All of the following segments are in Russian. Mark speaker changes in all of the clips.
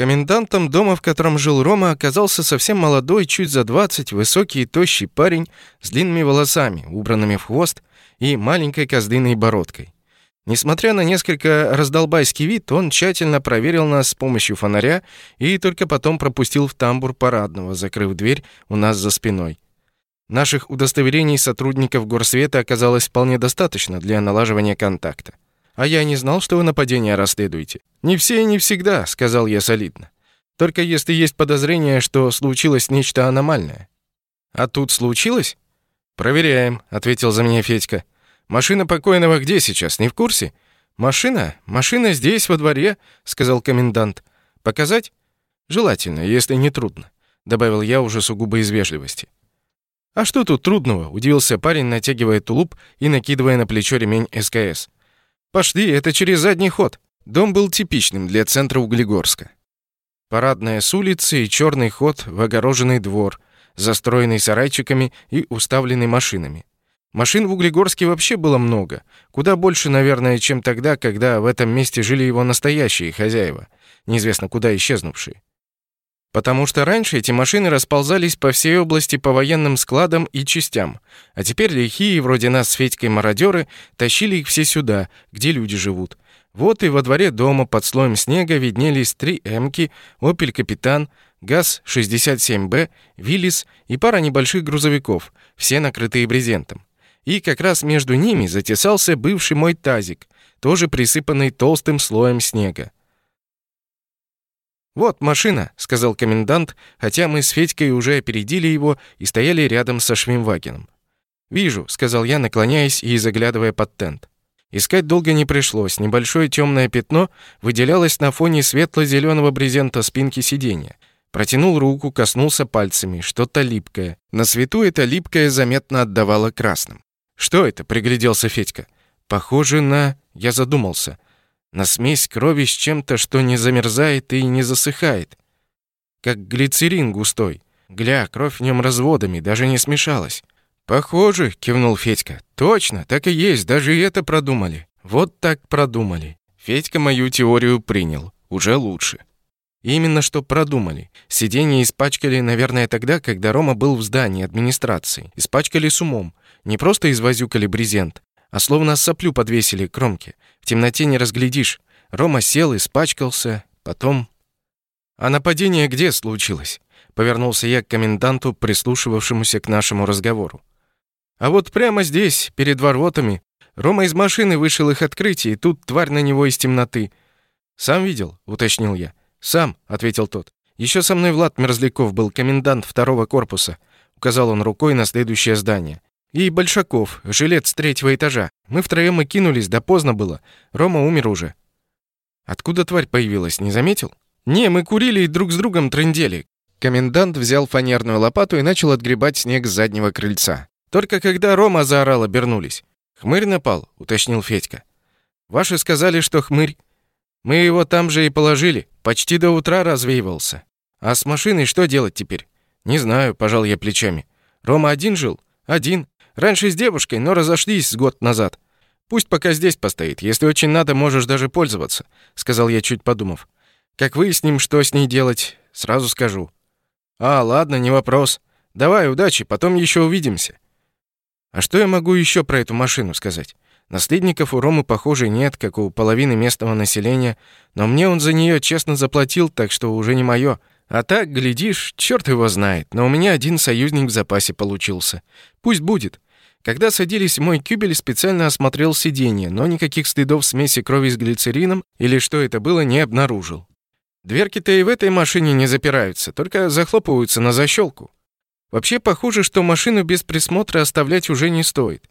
Speaker 1: Комендантом дома, в котором жил Рома, оказался совсем молодой, чуть за 20, высокий и тощий парень с длинными волосами, убранными в хвост, и маленькой коздыной бородкой. Несмотря на несколько раздолбайский вид, он тщательно проверил нас с помощью фонаря и только потом пропустил в тамбур парадного, закрыв дверь у нас за спиной. Наших удостоверений сотрудников горсвета оказалось вполне достаточно для налаживания контакта. А я не знал, что вы нападение расследуете. Не все и не всегда, сказал я солидно. Только если есть подозрение, что случилось нечто аномальное. А тут случилось? Проверяем, ответил за меня Федька. Машина покойного где сейчас, не в курсе? Машина? Машина здесь во дворе, сказал комендант. Показать? Желательно, если не трудно, добавил я уже сугубо из вежливости. «А что тут трудного?» — удивился парень, натягивая тулуп и накидывая на плечо ремень СКС. «Пошли, это через задний ход». Дом был типичным для центра Углегорска. Парадная с улицы и черный ход в огороженный двор, застроенный сарайчиками и уставленный машинами. Машин в Углегорске вообще было много, куда больше, наверное, чем тогда, когда в этом месте жили его настоящие хозяева, неизвестно куда исчезнувшие. Потому что раньше эти машины расползались по всей области по военным складам и частям, а теперь лихие, вроде нас с Федькой мародеры, тащили их все сюда, где люди живут. Вот и во дворе дома под слоем снега виднелись три «Эмки», «Опель Капитан», ГАЗ-67Б, «Виллис» и пара небольших грузовиков, все накрытые брезентом. И как раз между ними затесался бывший мой тазик, тоже присыпанный толстым слоем снега. «Вот машина», — сказал комендант, хотя мы с Федькой уже опередили его и стояли рядом со Швимвагеном. «Вижу», — сказал я, наклоняясь и заглядывая под тент. Искать долго не пришлось. Небольшое темное пятно выделялось на фоне светло зеленого брезента спинки сиденья. Протянул руку, коснулся пальцами. Что-то липкое. На свету это липкое заметно отдавало красным. «Что это?» — пригляделся Федька. «Похоже на...» Я задумался — на смесь крови с чем-то, что не замерзает и не засыхает. Как глицерин густой. Гля, кровь в нем разводами, даже не смешалась. «Похоже», — кивнул Федька. «Точно, так и есть, даже и это продумали. Вот так продумали». Федька мою теорию принял. Уже лучше. Именно что продумали. Сиденье испачкали, наверное, тогда, когда Рома был в здании администрации. Испачкали с умом. Не просто извозюкали брезент, а словно соплю подвесили к кромке. В темноте не разглядишь. Рома сел, испачкался, потом... «А нападение где случилось?» Повернулся я к коменданту, прислушивавшемуся к нашему разговору. «А вот прямо здесь, перед воротами. Рома из машины вышел их открыть, и тут тварь на него из темноты. «Сам видел?» — уточнил я. «Сам», — ответил тот. Еще со мной Влад Мерзляков был комендант второго корпуса», — указал он рукой на следующее здание. И Большаков, жилец третьего этажа. Мы втроем и кинулись, да поздно было. Рома умер уже. Откуда тварь появилась, не заметил? Не, мы курили и друг с другом трындели. Комендант взял фанерную лопату и начал отгребать снег с заднего крыльца. Только когда Рома заорал, обернулись. «Хмырь напал», — уточнил Федька. «Ваши сказали, что хмырь. Мы его там же и положили. Почти до утра развеивался. А с машиной что делать теперь?» «Не знаю», — пожал я плечами. «Рома один жил?» «Один. Раньше с девушкой, но разошлись год назад. Пусть пока здесь постоит. Если очень надо, можешь даже пользоваться», — сказал я, чуть подумав. «Как выясним, что с ней делать, сразу скажу». «А, ладно, не вопрос. Давай, удачи, потом еще увидимся». А что я могу еще про эту машину сказать? Наследников у Ромы, похоже, нет, как у половины местного населения, но мне он за нее честно заплатил, так что уже не мое. А так, глядишь, черт его знает, но у меня один союзник в запасе получился. Пусть будет. Когда садились мой кюбель, специально осмотрел сиденье, но никаких следов смеси крови с глицерином или что это было, не обнаружил. Дверки-то и в этой машине не запираются, только захлопываются на защелку. Вообще похоже, что машину без присмотра оставлять уже не стоит.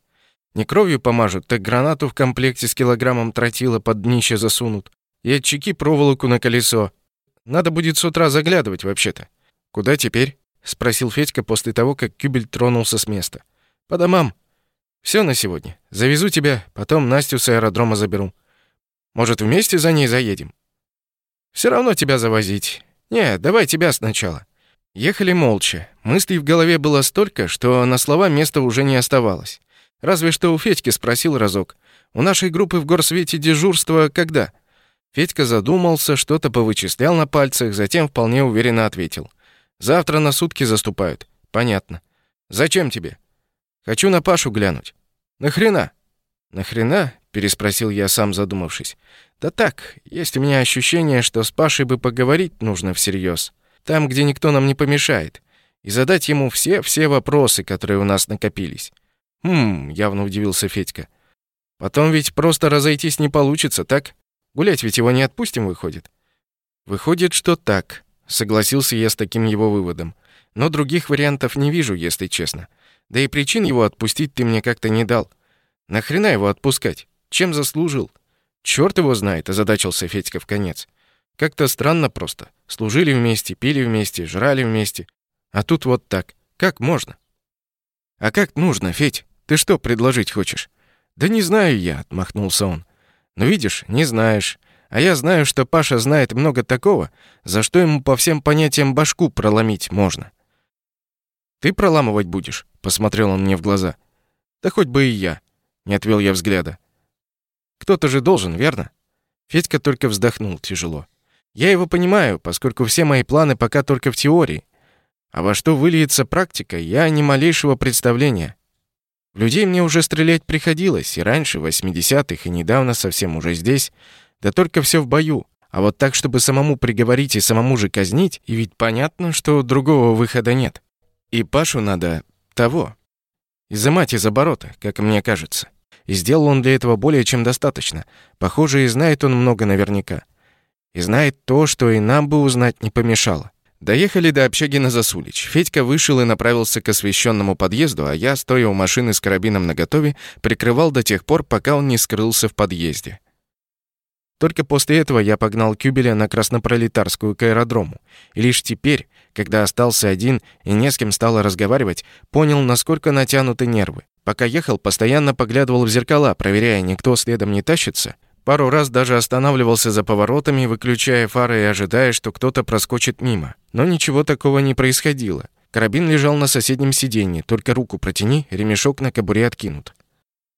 Speaker 1: Не кровью помажут, так гранату в комплекте с килограммом тротила под днище засунут. И от чеки проволоку на колесо. Надо будет с утра заглядывать вообще-то. Куда теперь? спросил Федька после того, как Кюбель тронулся с места. По домам. Все на сегодня. Завезу тебя, потом Настю с аэродрома заберу. Может, вместе за ней заедем? Все равно тебя завозить. Не, давай тебя сначала. Ехали молча. Мыслей в голове было столько, что на слова места уже не оставалось. Разве что у Федьки спросил разок. У нашей группы в горсвете дежурство когда? Федька задумался, что-то повычислял на пальцах, затем вполне уверенно ответил. «Завтра на сутки заступают». «Понятно. Зачем тебе?» «Хочу на Пашу глянуть». «Нахрена?» «Нахрена?» — переспросил я, сам задумавшись. «Да так, есть у меня ощущение, что с Пашей бы поговорить нужно всерьез. Там, где никто нам не помешает. И задать ему все-все вопросы, которые у нас накопились». «Хм...» — явно удивился Федька. «Потом ведь просто разойтись не получится, так?» Гулять ведь его не отпустим, выходит. Выходит, что так. Согласился я с таким его выводом. Но других вариантов не вижу, если честно. Да и причин его отпустить ты мне как-то не дал. Нахрена его отпускать? Чем заслужил? Черт его знает, озадачился Федька в конец. Как-то странно просто. Служили вместе, пили вместе, жрали вместе. А тут вот так. Как можно? А как нужно, Федь? Ты что предложить хочешь? Да не знаю я, отмахнулся он. Но видишь, не знаешь. А я знаю, что Паша знает много такого, за что ему по всем понятиям башку проломить можно. «Ты проламывать будешь?» — посмотрел он мне в глаза. «Да хоть бы и я», — не отвел я взгляда. «Кто-то же должен, верно?» Федька только вздохнул тяжело. «Я его понимаю, поскольку все мои планы пока только в теории. А во что выльется практика, я ни малейшего представления. Людей мне уже стрелять приходилось, и раньше, в 80-х, и недавно совсем уже здесь. Да только все в бою. А вот так, чтобы самому приговорить и самому же казнить, и ведь понятно, что другого выхода нет. И Пашу надо того. Изымать из оборота, как мне кажется. И сделал он для этого более чем достаточно. Похоже, и знает он много наверняка. И знает то, что и нам бы узнать не помешало. Доехали до общаги на Засулич. Федька вышел и направился к освещенному подъезду, а я, стоя у машины с карабином наготове, прикрывал до тех пор, пока он не скрылся в подъезде. Только после этого я погнал Кюбеля на Краснопролетарскую к аэродрому. И лишь теперь, когда остался один и не с кем стало разговаривать, понял, насколько натянуты нервы. Пока ехал, постоянно поглядывал в зеркала, проверяя, никто следом не тащится — Пару раз даже останавливался за поворотами, выключая фары и ожидая, что кто-то проскочит мимо. Но ничего такого не происходило. Карабин лежал на соседнем сиденье, только руку протяни, ремешок на кобуре откинут.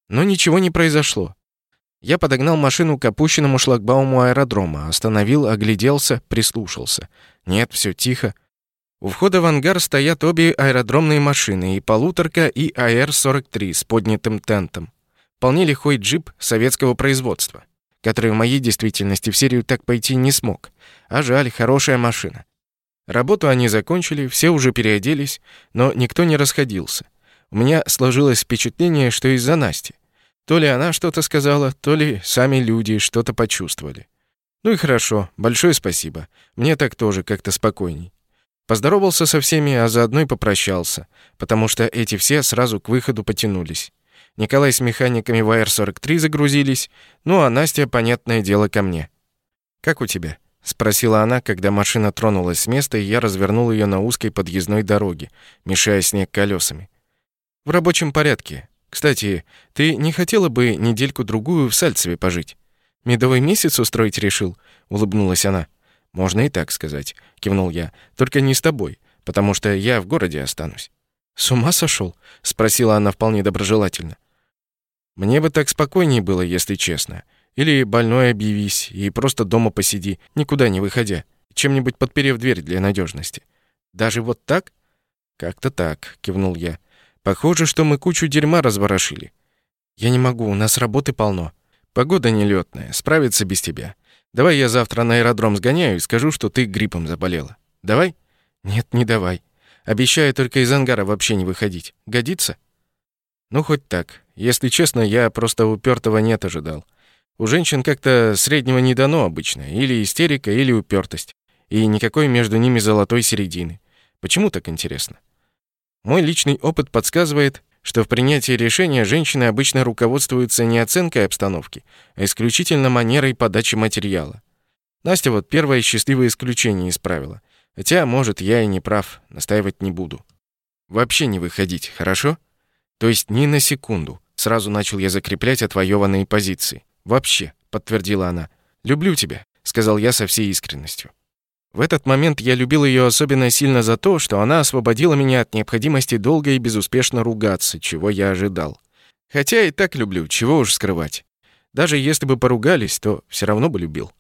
Speaker 1: Но ничего не произошло. Я подогнал машину к опущенному шлагбауму аэродрома, остановил, огляделся, прислушался. Нет, все тихо. У входа в ангар стоят обе аэродромные машины, и полуторка, и АР-43 с поднятым тентом. Вполне лихой джип советского производства который в моей действительности в серию так пойти не смог. А жаль, хорошая машина. Работу они закончили, все уже переоделись, но никто не расходился. У меня сложилось впечатление, что из-за Насти. То ли она что-то сказала, то ли сами люди что-то почувствовали. Ну и хорошо, большое спасибо. Мне так тоже как-то спокойней. Поздоровался со всеми, а заодно и попрощался, потому что эти все сразу к выходу потянулись. Николай с механиками в АР-43 загрузились, ну а Настя, понятное дело, ко мне. «Как у тебя?» — спросила она, когда машина тронулась с места, и я развернул ее на узкой подъездной дороге, мешая снег колесами. «В рабочем порядке. Кстати, ты не хотела бы недельку-другую в Сальцеве пожить? Медовый месяц устроить решил?» — улыбнулась она. «Можно и так сказать», — кивнул я. «Только не с тобой, потому что я в городе останусь». «С ума сошел?» — спросила она вполне доброжелательно. «Мне бы так спокойнее было, если честно. Или больной объявись и просто дома посиди, никуда не выходя, чем-нибудь подперев дверь для надежности. Даже вот так?» «Как-то так», — кивнул я. «Похоже, что мы кучу дерьма разворошили. Я не могу, у нас работы полно. Погода нелетная, справиться без тебя. Давай я завтра на аэродром сгоняю и скажу, что ты гриппом заболела. Давай?» «Нет, не давай. Обещаю только из ангара вообще не выходить. Годится? Ну, хоть так. Если честно, я просто упертого нет ожидал. У женщин как-то среднего не дано обычно. Или истерика, или упертость. И никакой между ними золотой середины. Почему так интересно? Мой личный опыт подсказывает, что в принятии решения женщины обычно руководствуются не оценкой обстановки, а исключительно манерой подачи материала. Настя вот первое счастливое исключение из правила. Хотя, может, я и не прав, настаивать не буду. Вообще не выходить, хорошо? То есть ни на секунду. Сразу начал я закреплять отвоеванные позиции. Вообще, подтвердила она. Люблю тебя, сказал я со всей искренностью. В этот момент я любил ее особенно сильно за то, что она освободила меня от необходимости долго и безуспешно ругаться, чего я ожидал. Хотя и так люблю, чего уж скрывать. Даже если бы поругались, то все равно бы любил.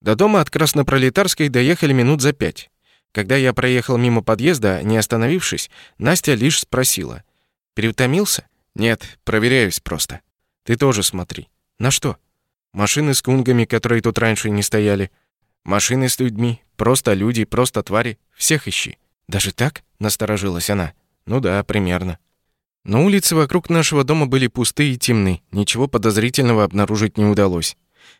Speaker 1: До дома от Краснопролетарской доехали минут за пять. Когда я проехал мимо подъезда, не остановившись, Настя лишь спросила. «Переутомился?» «Нет, проверяюсь просто». «Ты тоже смотри». «На что?» «Машины с кунгами, которые тут раньше не стояли. Машины с людьми, просто люди, просто твари. Всех ищи». «Даже так?» — насторожилась она. «Ну да, примерно». Но улицы вокруг нашего дома были пусты и темны, ничего подозрительного обнаружить не удалось.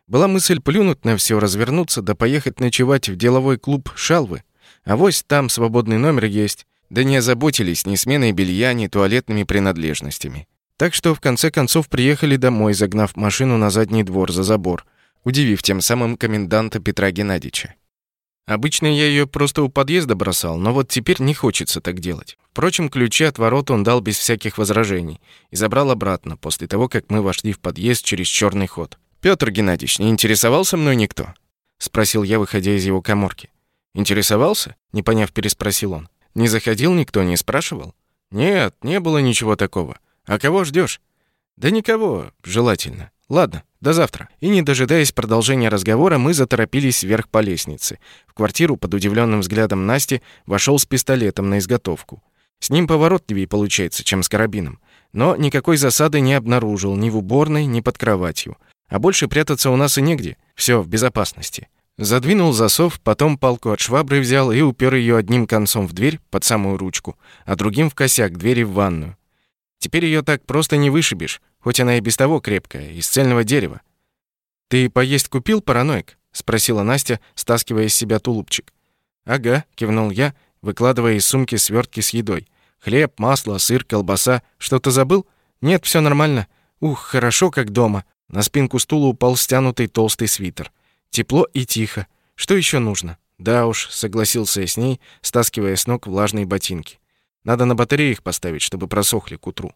Speaker 1: Была мысль плюнуть на все, развернуться да поехать ночевать в деловой клуб «Шалвы». А вось там свободный номер есть. Да не озаботились ни сменой белья, ни туалетными принадлежностями. Так что в конце концов приехали домой, загнав машину на задний двор за забор, удивив тем самым коменданта Петра Геннадьевича. Обычно я ее просто у подъезда бросал, но вот теперь не хочется так делать. Впрочем, ключи от ворот он дал без всяких возражений и забрал обратно после того, как мы вошли в подъезд через черный ход. Петр Геннадьевич, не интересовался мной никто? спросил я, выходя из его каморки. Интересовался? не поняв, переспросил он. Не заходил никто, не спрашивал? Нет, не было ничего такого. А кого ждешь? Да никого, желательно. Ладно, до завтра. И не дожидаясь продолжения разговора, мы заторопились вверх по лестнице. В квартиру под удивленным взглядом Насти вошел с пистолетом на изготовку. С ним поворотливее получается, чем с карабином. Но никакой засады не обнаружил ни в уборной, ни под кроватью. А больше прятаться у нас и негде. Все в безопасности. Задвинул засов, потом палку от швабры взял и упер ее одним концом в дверь под самую ручку, а другим в косяк двери в ванную. Теперь ее так просто не вышибешь, хоть она и без того крепкая, из цельного дерева. «Ты поесть купил, параноик?» — спросила Настя, стаскивая из себя тулупчик. «Ага», — кивнул я, выкладывая из сумки свертки с едой. «Хлеб, масло, сыр, колбаса. Что-то забыл? Нет, все нормально. Ух, хорошо, как дома». На спинку стула упал стянутый толстый свитер. Тепло и тихо. Что еще нужно? Да уж, согласился я с ней, стаскивая с ног влажные ботинки. Надо на батареях поставить, чтобы просохли к утру.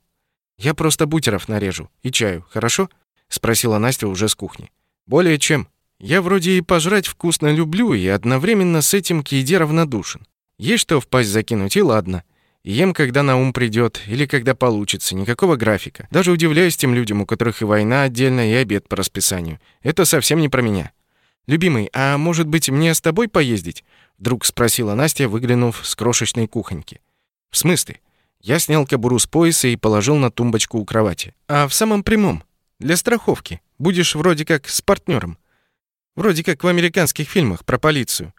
Speaker 1: Я просто бутеров нарежу и чаю, хорошо? спросила Настя уже с кухни. Более чем. Я вроде и пожрать вкусно люблю, и одновременно с этим к еде равнодушен. Есть что в пасть закинуть, и ладно. Ем, когда на ум придет, или когда получится, никакого графика. Даже удивляюсь тем людям, у которых и война отдельно, и обед по расписанию. Это совсем не про меня. «Любимый, а может быть, мне с тобой поездить?» Вдруг спросила Настя, выглянув с крошечной кухоньки. «В смысле?» Я снял кобуру с пояса и положил на тумбочку у кровати. «А в самом прямом. Для страховки. Будешь вроде как с партнером. Вроде как в американских фильмах про полицию.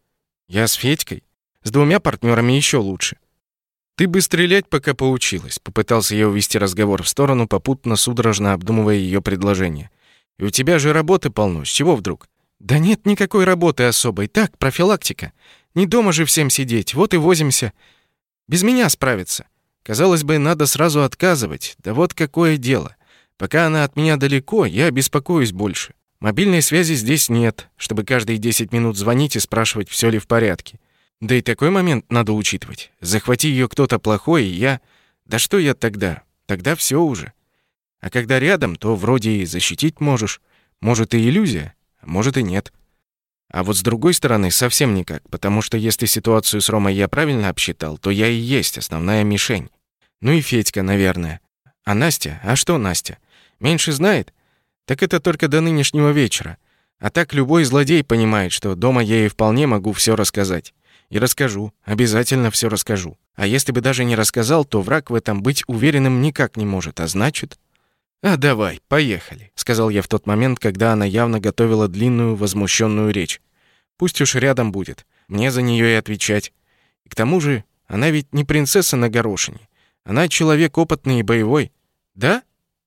Speaker 1: Я с Федькой. С двумя партнерами еще лучше. Ты бы стрелять, пока поучилась. Попытался я увести разговор в сторону, попутно судорожно обдумывая ее предложение. И у тебя же работы полно. С чего вдруг? Да нет никакой работы особой. Так, профилактика. Не дома же всем сидеть. Вот и возимся. Без меня справиться. Казалось бы, надо сразу отказывать. Да вот какое дело. Пока она от меня далеко, я беспокоюсь больше. Мобильной связи здесь нет, чтобы каждые 10 минут звонить и спрашивать, все ли в порядке. Да и такой момент надо учитывать. Захвати ее кто-то плохой, и я... Да что я тогда? Тогда все уже. А когда рядом, то вроде и защитить можешь. Может, и иллюзия, может и нет. А вот с другой стороны, совсем никак, потому что если ситуацию с Ромой я правильно обсчитал, то я и есть основная мишень. Ну и Федька, наверное. А Настя? А что Настя? Меньше знает? Так это только до нынешнего вечера. А так любой злодей понимает, что дома я ей вполне могу все рассказать. И расскажу, обязательно все расскажу. А если бы даже не рассказал, то враг в этом быть уверенным никак не может, а значит... «А давай, поехали», — сказал я в тот момент, когда она явно готовила длинную возмущенную речь. «Пусть уж рядом будет, мне за нее и отвечать. И к тому же, она ведь не принцесса на горошине. Она человек опытный и боевой. Да?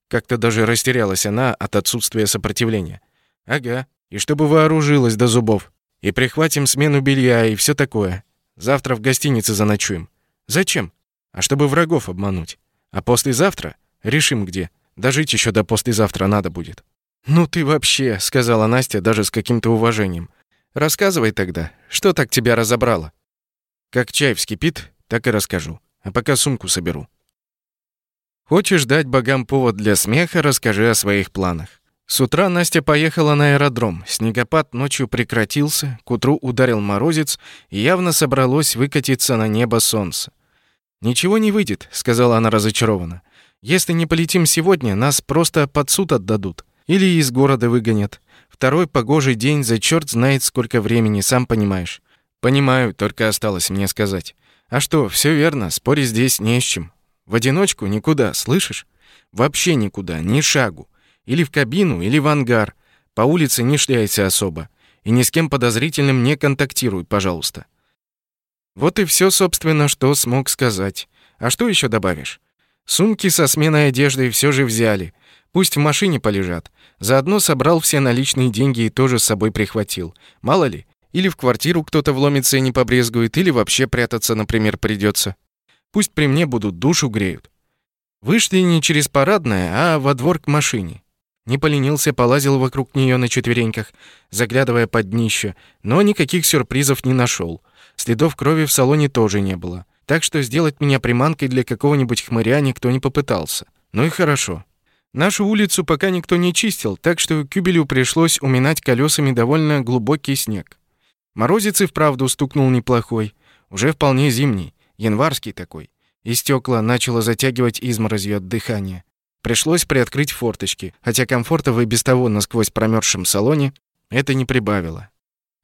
Speaker 1: Как-то даже растерялась она от отсутствия сопротивления. Ага. И чтобы вооружилась до зубов. И прихватим смену белья и все такое. Завтра в гостинице заночуем. Зачем? А чтобы врагов обмануть. А послезавтра решим где. Дожить еще до послезавтра надо будет. Ну ты вообще, сказала Настя даже с каким-то уважением. Рассказывай тогда, что так тебя разобрало? Как чай вскипит, так и расскажу а пока сумку соберу. Хочешь дать богам повод для смеха, расскажи о своих планах. С утра Настя поехала на аэродром. Снегопад ночью прекратился, к утру ударил морозец, и явно собралось выкатиться на небо солнце. «Ничего не выйдет», — сказала она разочарованно. «Если не полетим сегодня, нас просто под суд отдадут. Или из города выгонят. Второй погожий день за черт знает сколько времени, сам понимаешь. Понимаю, только осталось мне сказать. А что, все верно, спорить здесь не с чем. В одиночку никуда, слышишь? Вообще никуда, ни шагу. Или в кабину, или в ангар. По улице не шляйся особо. И ни с кем подозрительным не контактируй, пожалуйста. Вот и все, собственно, что смог сказать. А что еще добавишь? Сумки со сменой одежды все же взяли. Пусть в машине полежат. Заодно собрал все наличные деньги и тоже с собой прихватил. Мало ли, или в квартиру кто-то вломится и не побрезгует, или вообще прятаться, например, придется. Пусть при мне будут, душу греют. Вышли не через парадное, а во двор к машине. Не поленился, полазил вокруг нее на четвереньках, заглядывая под днище, но никаких сюрпризов не нашел. Следов крови в салоне тоже не было. Так что сделать меня приманкой для какого-нибудь хмыря никто не попытался. Ну и хорошо. Нашу улицу пока никто не чистил, так что Кюбелю пришлось уминать колесами довольно глубокий снег. Морозец и вправду стукнул неплохой, уже вполне зимний, январский такой. И стекла начало затягивать изморозью от дыхания. Пришлось приоткрыть форточки, хотя комфорта в и без того насквозь промерзшем салоне это не прибавило.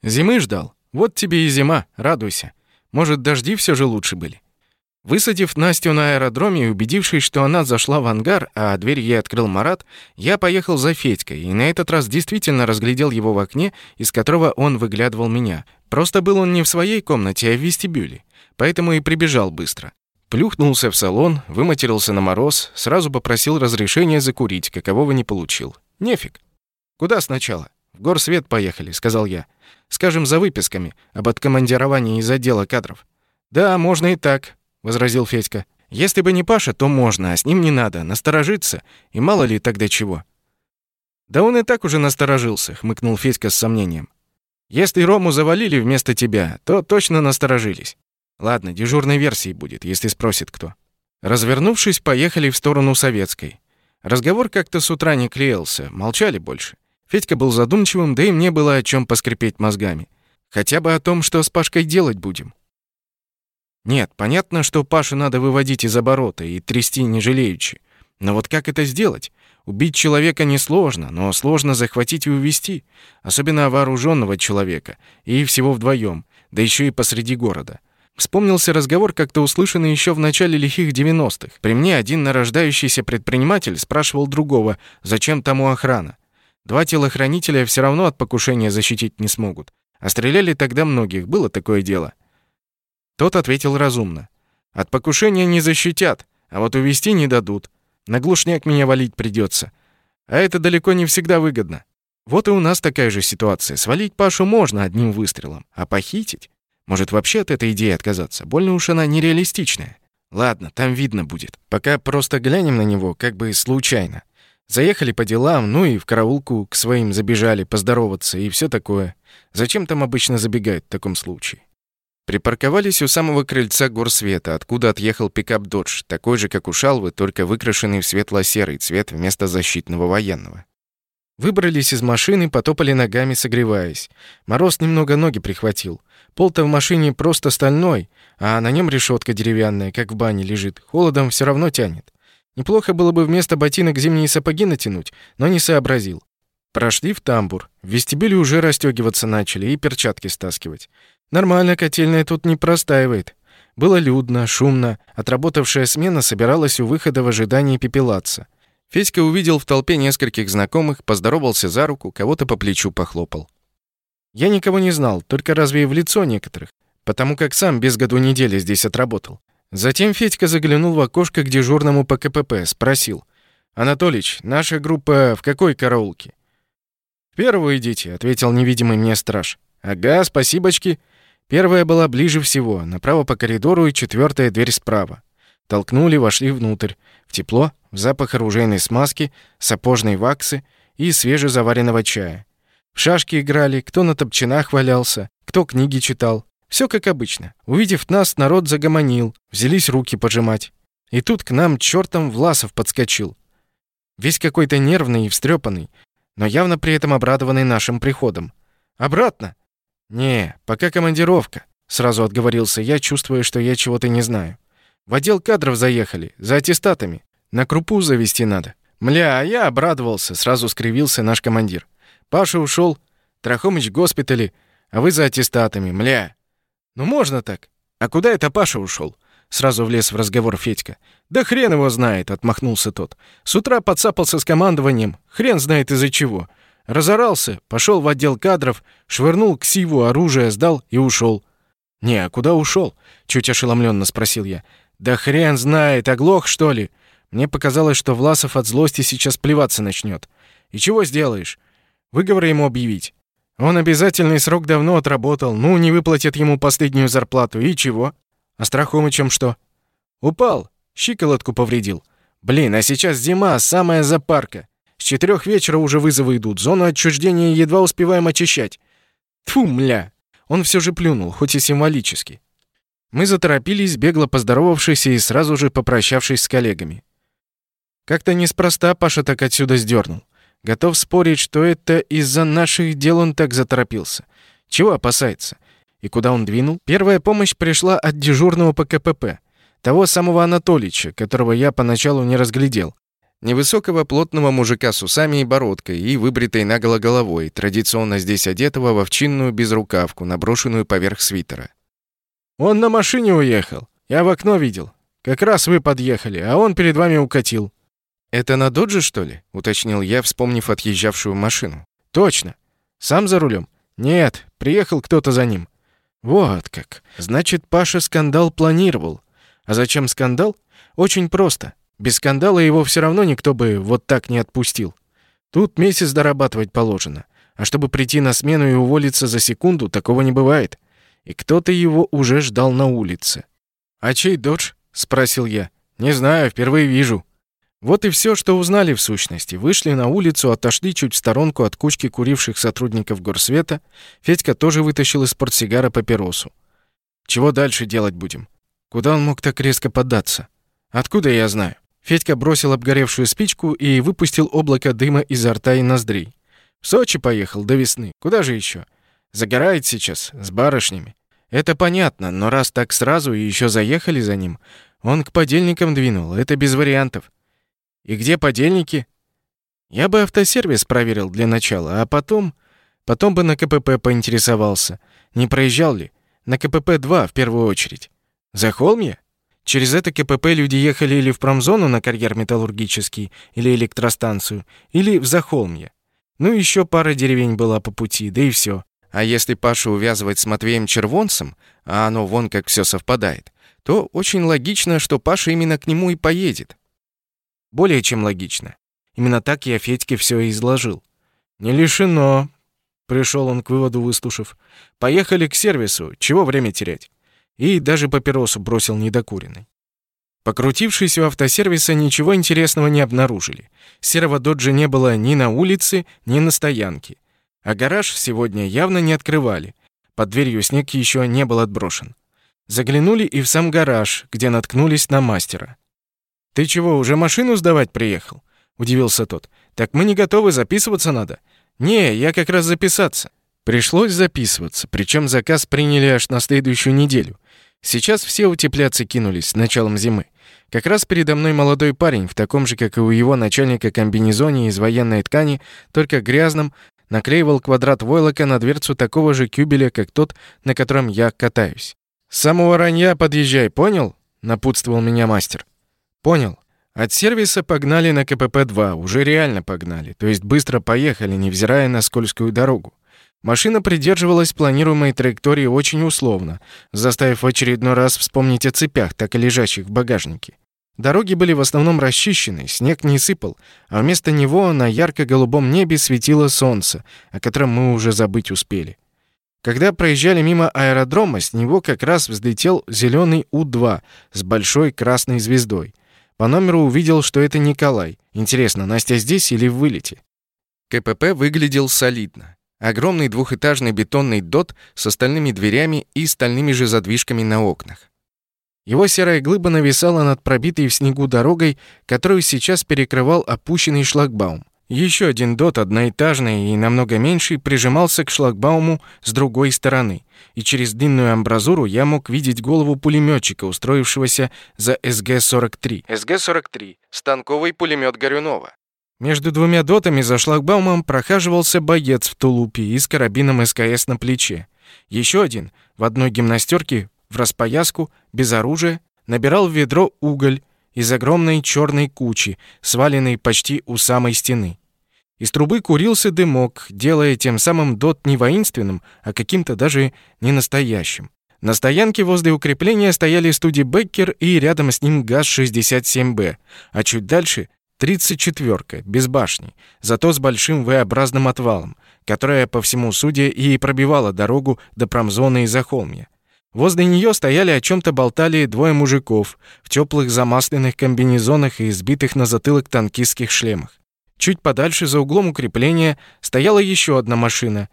Speaker 1: Зимы ждал. Вот тебе и зима, радуйся. Может, дожди все же лучше были. Высадив Настю на аэродроме и убедившись, что она зашла в ангар, а дверь ей открыл Марат, я поехал за Федькой и на этот раз действительно разглядел его в окне, из которого он выглядывал меня. Просто был он не в своей комнате, а в вестибюле. Поэтому и прибежал быстро. Плюхнулся в салон, выматерился на мороз, сразу попросил разрешения закурить, какового не получил. Нефиг. Куда сначала? В горсвет поехали, сказал я. Скажем, за выписками об откомандировании из отдела кадров. Да, можно и так, возразил Федька. Если бы не Паша, то можно, а с ним не надо, насторожиться, и мало ли тогда чего. Да он и так уже насторожился, хмыкнул Федька с сомнением. Если Рому завалили вместо тебя, то точно насторожились. Ладно, дежурной версией будет, если спросит кто. Развернувшись, поехали в сторону Советской. Разговор как-то с утра не клеился, молчали больше. Федька был задумчивым, да и мне было о чем поскрипеть мозгами. Хотя бы о том, что с Пашкой делать будем. Нет, понятно, что Пашу надо выводить из оборота и трясти не жалеючи. Но вот как это сделать? Убить человека несложно, но сложно захватить и увести, особенно вооруженного человека, и всего вдвоем, да еще и посреди города. Вспомнился разговор, как-то услышанный еще в начале лихих 90-х. При мне один нарождающийся предприниматель спрашивал другого, зачем тому охрана. Два телохранителя все равно от покушения защитить не смогут. А стреляли тогда многих, было такое дело. Тот ответил разумно. От покушения не защитят, а вот увести не дадут. На глушняк меня валить придется. А это далеко не всегда выгодно. Вот и у нас такая же ситуация. Свалить Пашу можно одним выстрелом, а похитить может, вообще от этой идеи отказаться? Больно уж она нереалистичная. Ладно, там видно будет. Пока просто глянем на него, как бы случайно. Заехали по делам, ну и в караулку к своим забежали поздороваться и все такое. Зачем там обычно забегают в таком случае? Припарковались у самого крыльца горсвета, откуда отъехал пикап «Додж», такой же, как у Шалвы, только выкрашенный в светло-серый цвет вместо защитного военного. Выбрались из машины, потопали ногами, согреваясь. Мороз немного ноги прихватил. Пол-то в машине просто стальной, а на нем решетка деревянная, как в бане лежит. Холодом все равно тянет. Неплохо было бы вместо ботинок зимние сапоги натянуть, но не сообразил. Прошли в тамбур. В вестибюле уже расстегиваться начали и перчатки стаскивать. Нормально, котельная тут не простаивает. Было людно, шумно. Отработавшая смена собиралась у выхода в ожидании пепелаться. Федька увидел в толпе нескольких знакомых, поздоровался за руку, кого-то по плечу похлопал. Я никого не знал, только разве в лицо некоторых, потому как сам без году недели здесь отработал. Затем Федька заглянул в окошко к дежурному по КПП, спросил. «Анатолич, наша группа в какой караулке?» «В первую идите», — ответил невидимый мне страж. «Ага, спасибочки». Первая была ближе всего, направо по коридору и четвертая дверь справа. Толкнули, вошли внутрь. В тепло, в запах оружейной смазки, сапожной ваксы и свежезаваренного чая. В шашки играли, кто на топчинах валялся, кто книги читал. Все как обычно. Увидев нас, народ загомонил, взялись руки пожимать. И тут к нам чертом Власов подскочил. Весь какой-то нервный и встрепанный, но явно при этом обрадованный нашим приходом. «Обратно?» «Не, пока командировка», — сразу отговорился я, чувствуя, что я чего-то не знаю. «В отдел кадров заехали, за аттестатами. На крупу завести надо». «Мля, а я обрадовался», — сразу скривился наш командир. Паша ушел, Трахомыч в госпитале, а вы за аттестатами, мля. Ну можно так. А куда это Паша ушел? Сразу влез в разговор Федька. «Да хрен его знает», — отмахнулся тот. «С утра подцапался с командованием. Хрен знает из-за чего. Разорался, пошел в отдел кадров, швырнул к Сиву оружие, сдал и ушел. «Не, а куда ушел? чуть ошеломленно спросил я. «Да хрен знает, оглох, что ли?» Мне показалось, что Власов от злости сейчас плеваться начнет. «И чего сделаешь? Выговор ему объявить. Он обязательный срок давно отработал, ну, не выплатят ему последнюю зарплату, и чего? А Страхомычем что? Упал, щиколотку повредил. Блин, а сейчас зима, самая запарка. С четырех вечера уже вызовы идут, зону отчуждения едва успеваем очищать. Тьфу, мля. Он все же плюнул, хоть и символически. Мы заторопились, бегло поздоровавшись и сразу же попрощавшись с коллегами. Как-то неспроста Паша так отсюда сдернул. Готов спорить, что это из-за наших дел он так заторопился. Чего опасается? И куда он двинул? Первая помощь пришла от дежурного по КПП, того самого Анатолича, которого я поначалу не разглядел. Невысокого плотного мужика с усами и бородкой и выбритой наголо головой, традиционно здесь одетого в овчинную безрукавку, наброшенную поверх свитера. «Он на машине уехал. Я в окно видел. Как раз вы подъехали, а он перед вами укатил». «Это на Додже, что ли?» — уточнил я, вспомнив отъезжавшую машину. «Точно. Сам за рулем?» «Нет, приехал кто-то за ним. Вот как. Значит, Паша скандал планировал. А зачем скандал? Очень просто. Без скандала его все равно никто бы вот так не отпустил. Тут месяц дорабатывать положено. А чтобы прийти на смену и уволиться за секунду, такого не бывает. И кто-то его уже ждал на улице. «А чей додж?» — спросил я. «Не знаю, впервые вижу». Вот и все, что узнали в сущности. Вышли на улицу, отошли чуть в сторонку от кучки куривших сотрудников горсвета. Федька тоже вытащил из портсигара папиросу. Чего дальше делать будем? Куда он мог так резко поддаться? Откуда я знаю? Федька бросил обгоревшую спичку и выпустил облако дыма изо рта и ноздрей. В Сочи поехал до весны. Куда же еще? Загорает сейчас с барышнями. Это понятно, но раз так сразу и еще заехали за ним, он к подельникам двинул. Это без вариантов. И где подельники? Я бы автосервис проверил для начала, а потом... Потом бы на КПП поинтересовался, не проезжал ли. На КПП-2 в первую очередь. За Холмье? Через это КПП люди ехали или в промзону на карьер металлургический, или электростанцию, или в Захолмье. Ну, еще пара деревень была по пути, да и все. А если Пашу увязывать с Матвеем Червонцем, а оно вон как все совпадает, то очень логично, что Паша именно к нему и поедет. Более чем логично. Именно так я Федьке все и изложил. «Не лишено», — пришел он к выводу, выслушав. «Поехали к сервису, чего время терять?» И даже папиросу бросил недокуренной. Покрутившись у автосервиса, ничего интересного не обнаружили. Серого доджа не было ни на улице, ни на стоянке. А гараж сегодня явно не открывали. Под дверью снег еще не был отброшен. Заглянули и в сам гараж, где наткнулись на мастера. «Ты чего, уже машину сдавать приехал?» — удивился тот. «Так мы не готовы, записываться надо». «Не, я как раз записаться». Пришлось записываться, причем заказ приняли аж на следующую неделю. Сейчас все утепляться кинулись с началом зимы. Как раз передо мной молодой парень, в таком же, как и у его начальника комбинезоне из военной ткани, только грязном, наклеивал квадрат войлока на дверцу такого же кюбеля, как тот, на котором я катаюсь. «С самого ранья подъезжай, понял?» — напутствовал меня мастер. Понял. От сервиса погнали на КПП-2, уже реально погнали, то есть быстро поехали, невзирая на скользкую дорогу. Машина придерживалась планируемой траектории очень условно, заставив в очередной раз вспомнить о цепях, так и лежащих в багажнике. Дороги были в основном расчищены, снег не сыпал, а вместо него на ярко-голубом небе светило солнце, о котором мы уже забыть успели. Когда проезжали мимо аэродрома, с него как раз взлетел зеленый У-2 с большой красной звездой. По номеру увидел, что это Николай. Интересно, Настя здесь или в вылете? КПП выглядел солидно. Огромный двухэтажный бетонный дот с остальными дверями и стальными же задвижками на окнах. Его серая глыба нависала над пробитой в снегу дорогой, которую сейчас перекрывал опущенный шлагбаум. Еще один дот, одноэтажный и намного меньший, прижимался к шлагбауму с другой стороны, и через длинную амбразуру я мог видеть голову пулеметчика, устроившегося за СГ-43. СГ-43 — станковый пулемет Горюнова. Между двумя дотами за шлагбаумом прохаживался боец в тулупе и с карабином СКС на плече. Еще один, в одной гимнастерке, в распояску, без оружия, набирал в ведро уголь из огромной черной кучи, сваленной почти у самой стены. Из трубы курился дымок, делая тем самым дот не воинственным, а каким-то даже не настоящим. На стоянке возле укрепления стояли студи Беккер и рядом с ним ГАЗ-67Б, а чуть дальше — 34-ка, без башни, зато с большим V-образным отвалом, которая, по всему суде, и пробивала дорогу до промзоны и Захолмья. Возле нее стояли о чем то болтали двое мужиков в теплых замасленных комбинезонах и сбитых на затылок танкистских шлемах. Чуть подальше, за углом укрепления, стояла еще одна машина,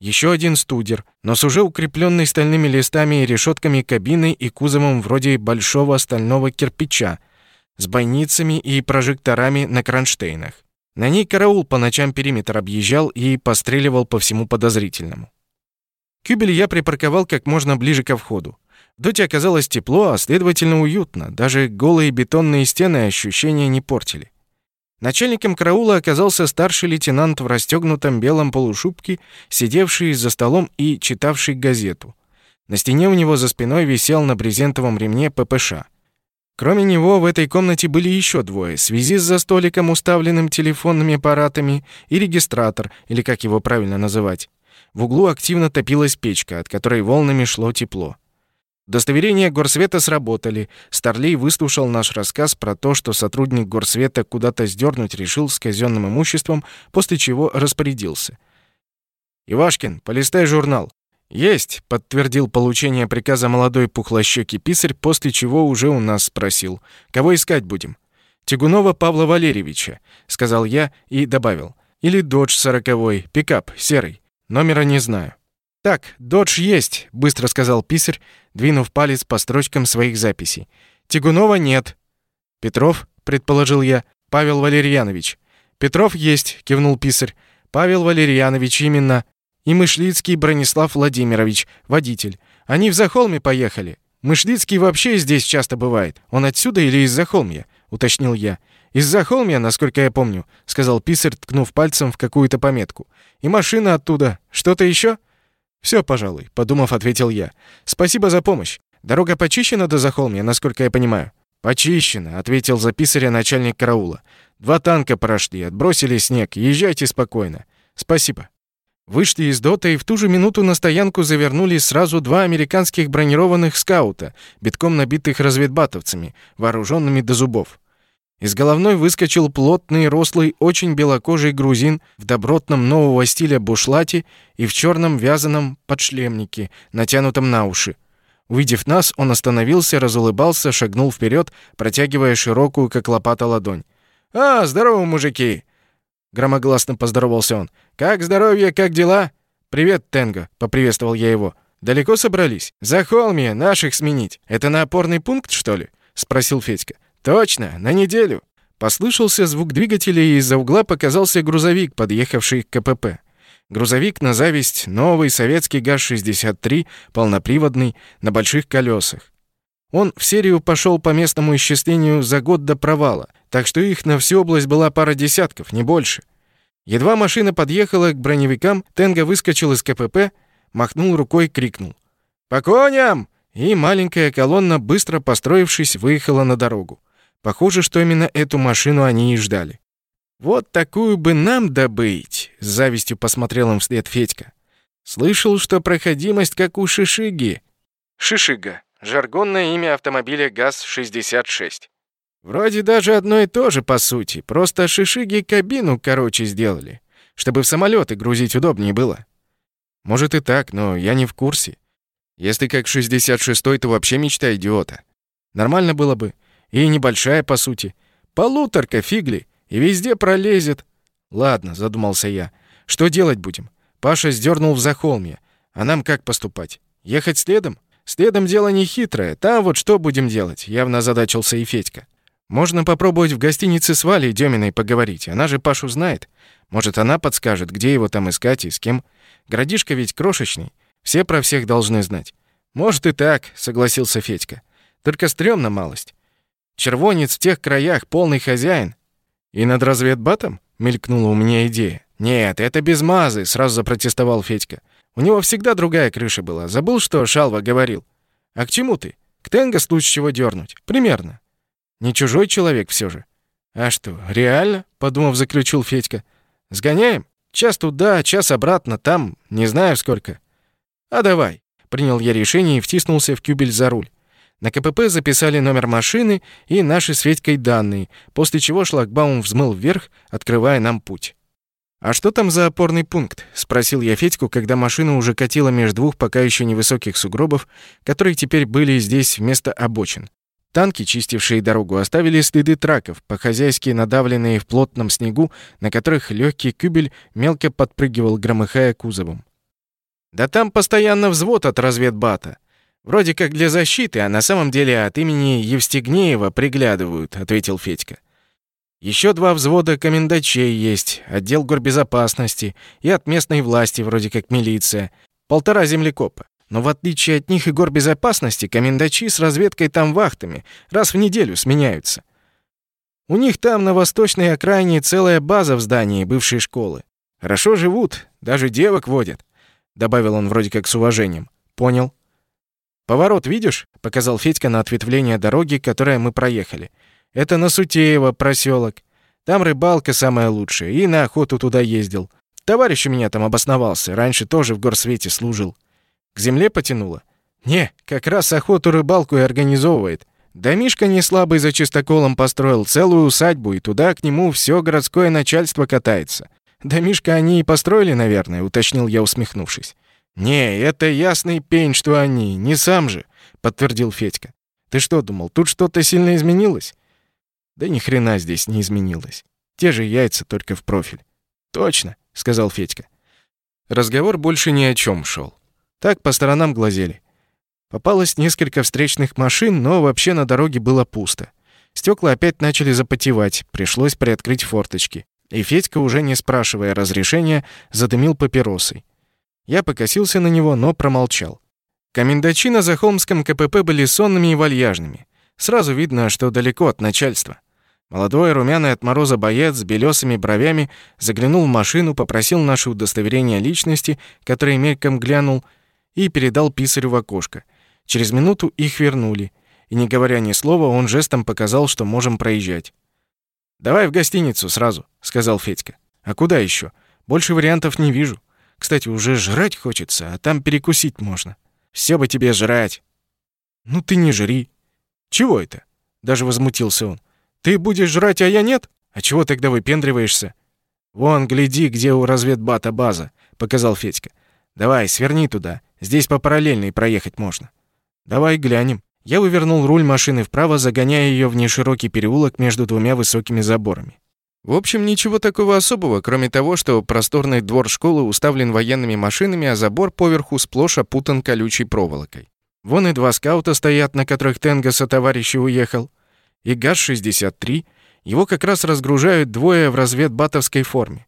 Speaker 1: еще один студер, но с уже укрепленной стальными листами и решетками кабиной и кузовом вроде большого стального кирпича, с бойницами и прожекторами на кронштейнах. На ней караул по ночам периметр объезжал и постреливал по всему подозрительному. Кюбель я припарковал как можно ближе ко входу. В доте оказалось тепло, а следовательно уютно. Даже голые бетонные стены ощущения не портили. Начальником караула оказался старший лейтенант в расстегнутом белом полушубке, сидевший за столом и читавший газету. На стене у него за спиной висел на брезентовом ремне ППШ. Кроме него в этой комнате были еще двое. Связист за столиком, уставленным телефонными аппаратами, и регистратор, или как его правильно называть. В углу активно топилась печка, от которой волнами шло тепло. Удостоверения горсвета сработали. Старлей выслушал наш рассказ про то, что сотрудник горсвета куда-то сдернуть решил с казенным имуществом, после чего распорядился. «Ивашкин, полистай журнал». «Есть», — подтвердил получение приказа молодой пухлощёкий писарь, после чего уже у нас спросил. «Кого искать будем?» «Тягунова Павла Валерьевича», — сказал я и добавил. «Или додж сороковой, пикап, серый. Номера не знаю. Так, додж есть, быстро сказал писарь, двинув палец по строчкам своих записей. Тягунова нет. Петров, предположил я. Павел Валерьянович. Петров есть, кивнул писарь. Павел Валерьянович именно. И Мышлицкий Бронислав Владимирович, водитель. Они в Захолме поехали. Мышлицкий вообще здесь часто бывает. Он отсюда или из Захолмья? уточнил я. «Из-за холмья, насколько я помню», — сказал писарь, ткнув пальцем в какую-то пометку. «И машина оттуда. Что-то еще?» «Все, пожалуй», — подумав, ответил я. «Спасибо за помощь. Дорога почищена до Захолмья, насколько я понимаю?» «Почищена», — ответил за писаря начальник караула. «Два танка прошли, отбросили снег. Езжайте спокойно. Спасибо». Вышли из дота и в ту же минуту на стоянку завернули сразу два американских бронированных скаута, битком набитых разведбатовцами, вооруженными до зубов. Из головной выскочил плотный, рослый, очень белокожий грузин в добротном нового стиля бушлате и в черном вязаном подшлемнике, натянутом на уши. Увидев нас, он остановился, разулыбался, шагнул вперед, протягивая широкую, как лопата, ладонь. «А, здорово, мужики!» Громогласно поздоровался он. «Как здоровье, как дела?» «Привет, Тенго», — поприветствовал я его. «Далеко собрались? За холме, наших сменить. Это на опорный пункт, что ли?» — спросил Федька. «Точно, на неделю». Послышался звук двигателя, и из-за угла показался грузовик, подъехавший к КПП. Грузовик на зависть, новый советский ГАЗ-63, полноприводный, на больших колесах. Он в серию пошел по местному исчислению за год до провала, так что их на всю область была пара десятков, не больше. Едва машина подъехала к броневикам, Тенга выскочил из КПП, махнул рукой, крикнул. «По коням!» И маленькая колонна, быстро построившись, выехала на дорогу. Похоже, что именно эту машину они и ждали. «Вот такую бы нам добыть!» — с завистью посмотрел им вслед Федька. «Слышал, что проходимость как у Шишиги». «Шишига» — жаргонное имя автомобиля ГАЗ-66. Вроде даже одно и то же, по сути. Просто Шишиги кабину короче сделали, чтобы в самолеты грузить удобнее было. Может и так, но я не в курсе. Если как 66-й, то вообще мечта идиота. Нормально было бы. И небольшая, по сути. Полуторка, фигли. И везде пролезет. Ладно, задумался я. Что делать будем? Паша сдернул в захолмье. А нам как поступать? Ехать следом? Следом дело не хитрое. Там вот что будем делать? Явно озадачился и Федька. Можно попробовать в гостинице с Валей Деминой поговорить. Она же Пашу знает. Может, она подскажет, где его там искать и с кем. Городишко ведь крошечный. Все про всех должны знать. Может и так, согласился Федька. Только стрёмно малость. Червонец в тех краях полный хозяин. И над разведбатом? — мелькнула у меня идея. «Нет, это без мазы», — сразу запротестовал Федька. «У него всегда другая крыша была. Забыл, что Шалва говорил?» «А к чему ты? К Тенго чего дернуть. Примерно. Не чужой человек все же». «А что, реально?» — подумав, заключил Федька. «Сгоняем? Час туда, час обратно, там, не знаю сколько». «А давай». Принял я решение и втиснулся в кюбель за руль. На КПП записали номер машины и наши с Федькой данные, после чего шлагбаум взмыл вверх, открывая нам путь. «А что там за опорный пункт?» — спросил я Федьку, когда машина уже катила между двух пока еще невысоких сугробов, которые теперь были здесь вместо обочин. Танки, чистившие дорогу, оставили следы траков, по-хозяйски надавленные в плотном снегу, на которых легкий кюбель мелко подпрыгивал, громыхая кузовом. «Да там постоянно взвод от разведбата. Вроде как для защиты, а на самом деле от имени Евстигнеева приглядывают», — ответил Федька. Еще два взвода комендачей есть, отдел горбезопасности и от местной власти, вроде как милиция. Полтора землекопа. Но в отличие от них и горбезопасности, комендачи с разведкой там вахтами раз в неделю сменяются. У них там на восточной окраине целая база в здании бывшей школы. Хорошо живут, даже девок водят, добавил он вроде как с уважением. Понял. Поворот видишь? показал Федька на ответвление дороги, которое мы проехали. Это на Сутеево проселок. Там рыбалка самая лучшая, и на охоту туда ездил. Товарищ у меня там обосновался, раньше тоже в горсвете служил. К земле потянуло? Не, как раз охоту-рыбалку и организовывает. Домишка не слабый за чистоколом построил целую усадьбу, и туда к нему все городское начальство катается. Домишка они и построили, наверное, уточнил я, усмехнувшись. Не, это ясный пень, что они, не сам же, подтвердил Федька. Ты что думал, тут что-то сильно изменилось? Да ни хрена здесь не изменилось. Те же яйца, только в профиль. Точно, сказал Федька. Разговор больше ни о чем шел. Так по сторонам глазели. Попалось несколько встречных машин, но вообще на дороге было пусто. Стекла опять начали запотевать, пришлось приоткрыть форточки. И Федька, уже не спрашивая разрешения, задымил папиросой. Я покосился на него, но промолчал. Комендачи на Захолмском КПП были сонными и вальяжными. Сразу видно, что далеко от начальства. Молодой румяный от мороза боец с белесыми бровями заглянул в машину, попросил наше удостоверение личности, которое мельком глянул, и передал писарю в окошко. Через минуту их вернули, и, не говоря ни слова, он жестом показал, что можем проезжать. «Давай в гостиницу сразу», — сказал Федька. «А куда еще? Больше вариантов не вижу. Кстати, уже жрать хочется, а там перекусить можно. Все бы тебе жрать». «Ну ты не жри». «Чего это?» — даже возмутился он. Ты будешь жрать, а я нет? А чего тогда выпендриваешься? Вон, гляди, где у разведбата база, показал Федька. Давай, сверни туда. Здесь по параллельной проехать можно. Давай глянем. Я вывернул руль машины вправо, загоняя ее в неширокий переулок между двумя высокими заборами. В общем, ничего такого особого, кроме того, что просторный двор школы уставлен военными машинами, а забор поверху сплошь опутан колючей проволокой. Вон и два скаута стоят, на которых Тенга со товарища уехал и ГАЗ-63, его как раз разгружают двое в разведбатовской форме.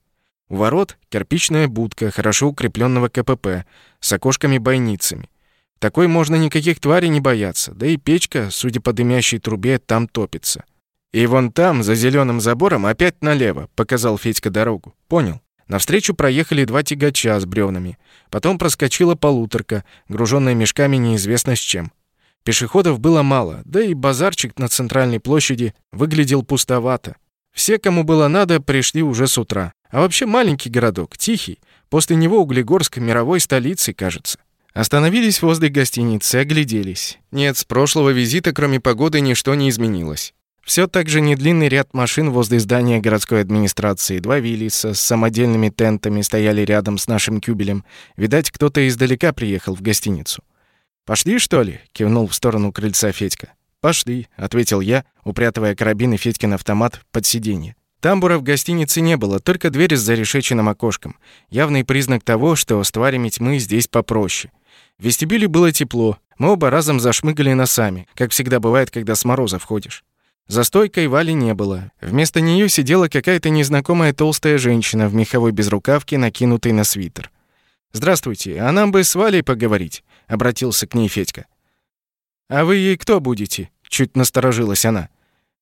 Speaker 1: У ворот кирпичная будка хорошо укрепленного КПП с окошками-бойницами. Такой можно никаких тварей не бояться, да и печка, судя по дымящей трубе, там топится. И вон там, за зеленым забором, опять налево, показал Федька дорогу. Понял. Навстречу проехали два тягача с бревнами. Потом проскочила полуторка, груженная мешками неизвестно с чем. Пешеходов было мало, да и базарчик на центральной площади выглядел пустовато. Все, кому было надо, пришли уже с утра. А вообще маленький городок, тихий. После него Углегорск мировой столицей, кажется. Остановились возле гостиницы, огляделись. Нет, с прошлого визита, кроме погоды, ничто не изменилось. Все так же недлинный ряд машин возле здания городской администрации. Два Виллиса с самодельными тентами стояли рядом с нашим кюбелем. Видать, кто-то издалека приехал в гостиницу. «Пошли, что ли?» — кивнул в сторону крыльца Федька. «Пошли», — ответил я, упрятывая карабин и Федькин автомат под сиденье. Тамбура в гостинице не было, только дверь с зарешеченным окошком. Явный признак того, что с тварями тьмы здесь попроще. В вестибюле было тепло. Мы оба разом зашмыгали носами, как всегда бывает, когда с мороза входишь. За стойкой Вали не было. Вместо нее сидела какая-то незнакомая толстая женщина в меховой безрукавке, накинутой на свитер. «Здравствуйте, а нам бы с Валей поговорить», — обратился к ней Федька. «А вы ей кто будете?» — чуть насторожилась она.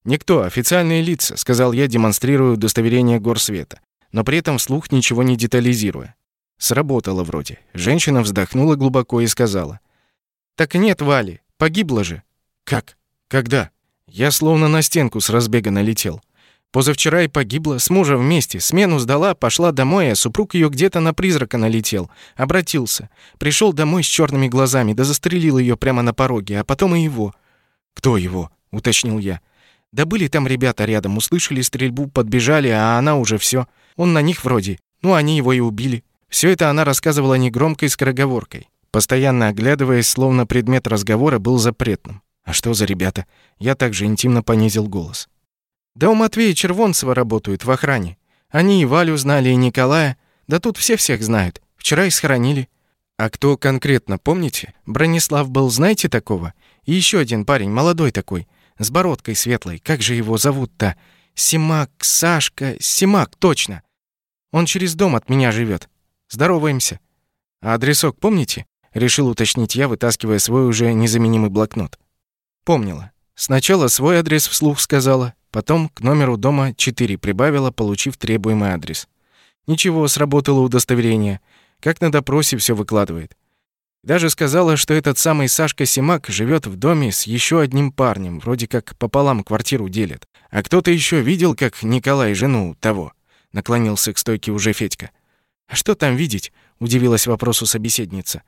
Speaker 1: «Никто, официальные лица», — сказал я, демонстрируя удостоверение горсвета, но при этом вслух ничего не детализируя. Сработало вроде. Женщина вздохнула глубоко и сказала. «Так нет, Вали, погибла же». «Как? Когда?» Я словно на стенку с разбега налетел. Позавчера и погибла, с мужем вместе. Смену сдала, пошла домой, а супруг ее где-то на призрака налетел. Обратился. Пришел домой с черными глазами, да застрелил ее прямо на пороге, а потом и его. «Кто его?» — уточнил я. «Да были там ребята рядом, услышали стрельбу, подбежали, а она уже все. Он на них вроде. Ну, они его и убили». Все это она рассказывала негромкой скороговоркой, постоянно оглядываясь, словно предмет разговора был запретным. «А что за ребята?» Я также интимно понизил голос. «Да у Матвея Червонцева работают в охране. Они и Валю знали, и Николая. Да тут все всех знают. Вчера их схоронили». «А кто конкретно, помните? Бронислав был, знаете такого? И еще один парень, молодой такой, с бородкой светлой. Как же его зовут-то? Симак, Сашка, Симак, точно. Он через дом от меня живет. Здороваемся. А адресок помните? Решил уточнить я, вытаскивая свой уже незаменимый блокнот. Помнила. Сначала свой адрес вслух сказала, потом к номеру дома 4 прибавила, получив требуемый адрес. Ничего, сработало удостоверение. Как на допросе все выкладывает. Даже сказала, что этот самый Сашка Симак живет в доме с еще одним парнем, вроде как пополам квартиру делят. А кто-то еще видел, как Николай жену того? Наклонился к стойке уже Федька. «А что там видеть?» — удивилась вопросу собеседница.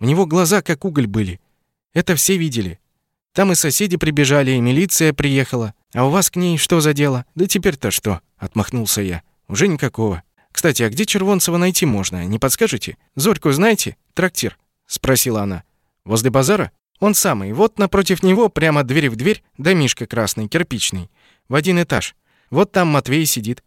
Speaker 1: «У него глаза как уголь были. Это все видели. Там и соседи прибежали, и милиция приехала. А у вас к ней что за дело? Да теперь-то что?» — отмахнулся я. «Уже никакого. Кстати, а где Червонцева найти можно, не подскажете? Зорьку знаете? Трактир?» — спросила она. «Возле базара?» «Он самый. Вот напротив него, прямо дверь в дверь, домишка красный, кирпичный. В один этаж. Вот там Матвей сидит.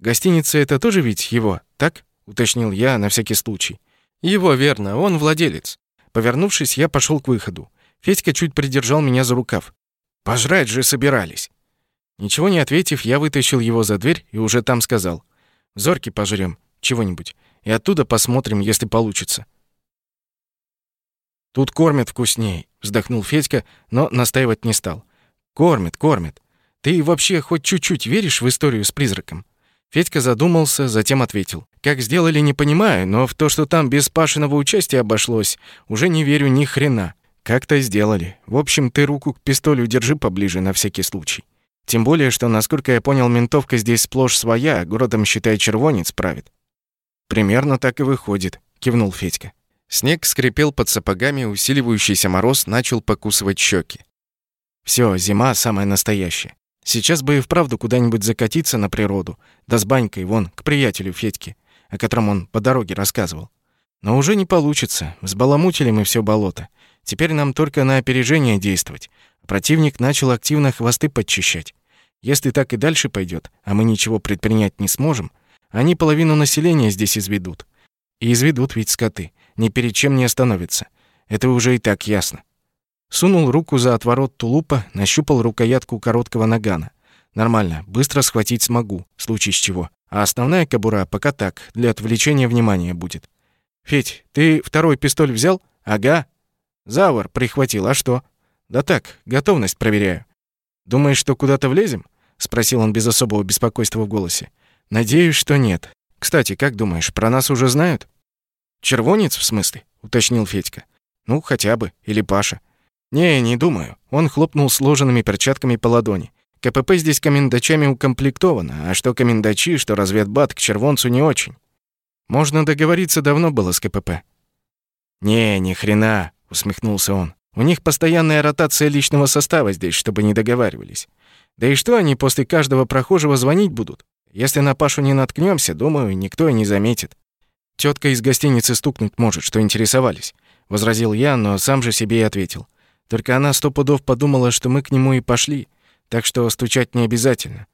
Speaker 1: Гостиница это тоже ведь его, так?» — уточнил я на всякий случай. «Его, верно, он владелец». Повернувшись, я пошел к выходу. Федька чуть придержал меня за рукав. «Пожрать же собирались!» Ничего не ответив, я вытащил его за дверь и уже там сказал. «Зорки пожрем, чего-нибудь, и оттуда посмотрим, если получится». «Тут кормят вкуснее», — вздохнул Федька, но настаивать не стал. «Кормят, кормят. Ты вообще хоть чуть-чуть веришь в историю с призраком?» Федька задумался, затем ответил. «Как сделали, не понимаю, но в то, что там без Пашиного участия обошлось, уже не верю ни хрена. Как-то сделали. В общем, ты руку к пистолю держи поближе на всякий случай. Тем более, что, насколько я понял, ментовка здесь сплошь своя, а городом, считай, червонец правит». «Примерно так и выходит», — кивнул Федька. Снег скрипел под сапогами, усиливающийся мороз начал покусывать щеки. Все, зима самая настоящая. Сейчас бы и вправду куда-нибудь закатиться на природу, да с банькой вон к приятелю Федьке, о котором он по дороге рассказывал. Но уже не получится, взбаламутили мы все болото. Теперь нам только на опережение действовать. Противник начал активно хвосты подчищать. Если так и дальше пойдет, а мы ничего предпринять не сможем, они половину населения здесь изведут. И изведут ведь скоты, ни перед чем не остановятся. Это уже и так ясно. Сунул руку за отворот тулупа, нащупал рукоятку короткого нагана. Нормально, быстро схватить смогу, в случае чего. А основная кобура пока так, для отвлечения внимания будет. «Федь, ты второй пистоль взял?» «Ага». «Завар прихватил, а что?» «Да так, готовность проверяю». «Думаешь, что куда-то влезем?» — спросил он без особого беспокойства в голосе. «Надеюсь, что нет. Кстати, как думаешь, про нас уже знают?» «Червонец, в смысле?» — уточнил Федька. «Ну, хотя бы. Или Паша. «Не, не думаю». Он хлопнул сложенными перчатками по ладони. КПП здесь комендачами укомплектовано, а что комендачи, что разведбат к червонцу не очень. Можно договориться давно было с КПП. «Не, ни хрена», — усмехнулся он. «У них постоянная ротация личного состава здесь, чтобы не договаривались. Да и что они после каждого прохожего звонить будут? Если на Пашу не наткнемся, думаю, никто и не заметит. Тетка из гостиницы стукнуть может, что интересовались», — возразил я, но сам же себе и ответил. Только она сто пудов подумала, что мы к нему и пошли, так что стучать не обязательно.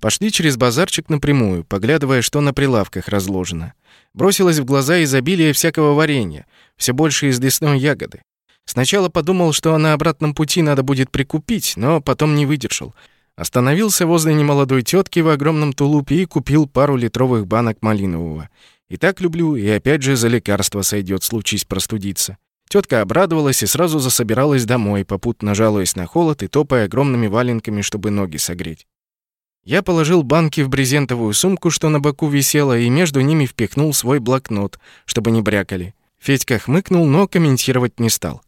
Speaker 1: Пошли через базарчик напрямую, поглядывая, что на прилавках разложено. Бросилось в глаза изобилие всякого варенья, все больше из лесной ягоды. Сначала подумал, что на обратном пути надо будет прикупить, но потом не выдержал. Остановился возле немолодой тетки в огромном тулупе и купил пару литровых банок малинового. И так люблю, и опять же за лекарство сойдет, случись простудиться. Тетка обрадовалась и сразу засобиралась домой, попутно жалуясь на холод и топая огромными валенками, чтобы ноги согреть. Я положил банки в брезентовую сумку, что на боку висела, и между ними впихнул свой блокнот, чтобы не брякали. Федька хмыкнул, но комментировать не стал.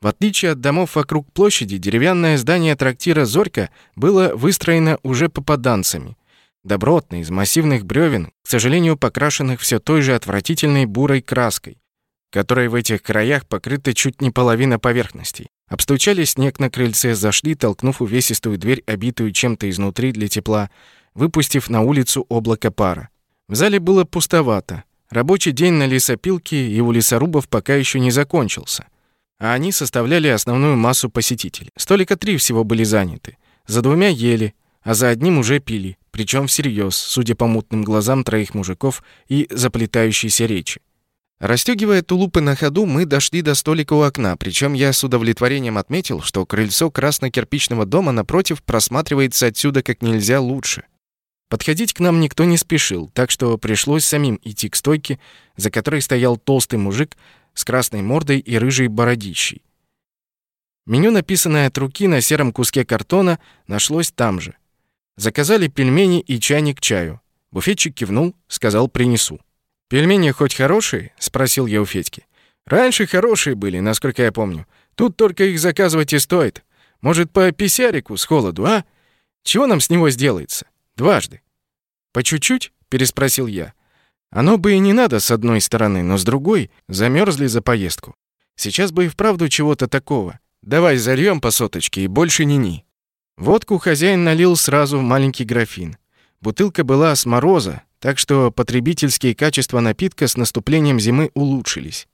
Speaker 1: В отличие от домов вокруг площади, деревянное здание трактира «Зорька» было выстроено уже попаданцами. Добротно, из массивных бревен, к сожалению, покрашенных все той же отвратительной бурой краской, которой в этих краях покрыта чуть не половина поверхностей. Обстучали снег на крыльце, зашли, толкнув увесистую дверь, обитую чем-то изнутри для тепла, выпустив на улицу облако пара. В зале было пустовато. Рабочий день на лесопилке и у лесорубов пока еще не закончился а они составляли основную массу посетителей. Столика три всего были заняты. За двумя ели, а за одним уже пили, причем всерьез, судя по мутным глазам троих мужиков и заплетающейся речи. Растёгивая тулупы на ходу, мы дошли до столика у окна, причем я с удовлетворением отметил, что крыльцо красно-кирпичного дома напротив просматривается отсюда как нельзя лучше. Подходить к нам никто не спешил, так что пришлось самим идти к стойке, за которой стоял толстый мужик с красной мордой и рыжей бородищей. Меню, написанное от руки на сером куске картона, нашлось там же. Заказали пельмени и чайник чаю. Буфетчик кивнул, сказал «принесу». «Пельмени хоть хорошие?» — спросил я у Федьки. «Раньше хорошие были, насколько я помню. Тут только их заказывать и стоит. Может, по писярику с холоду, а? Чего нам с него сделается? Дважды». «По чуть-чуть?» — переспросил я. Оно бы и не надо с одной стороны, но с другой замерзли за поездку. Сейчас бы и вправду чего-то такого. Давай зальем по соточке и больше ни-ни. Водку хозяин налил сразу в маленький графин. Бутылка была с мороза, так что потребительские качества напитка с наступлением зимы улучшились.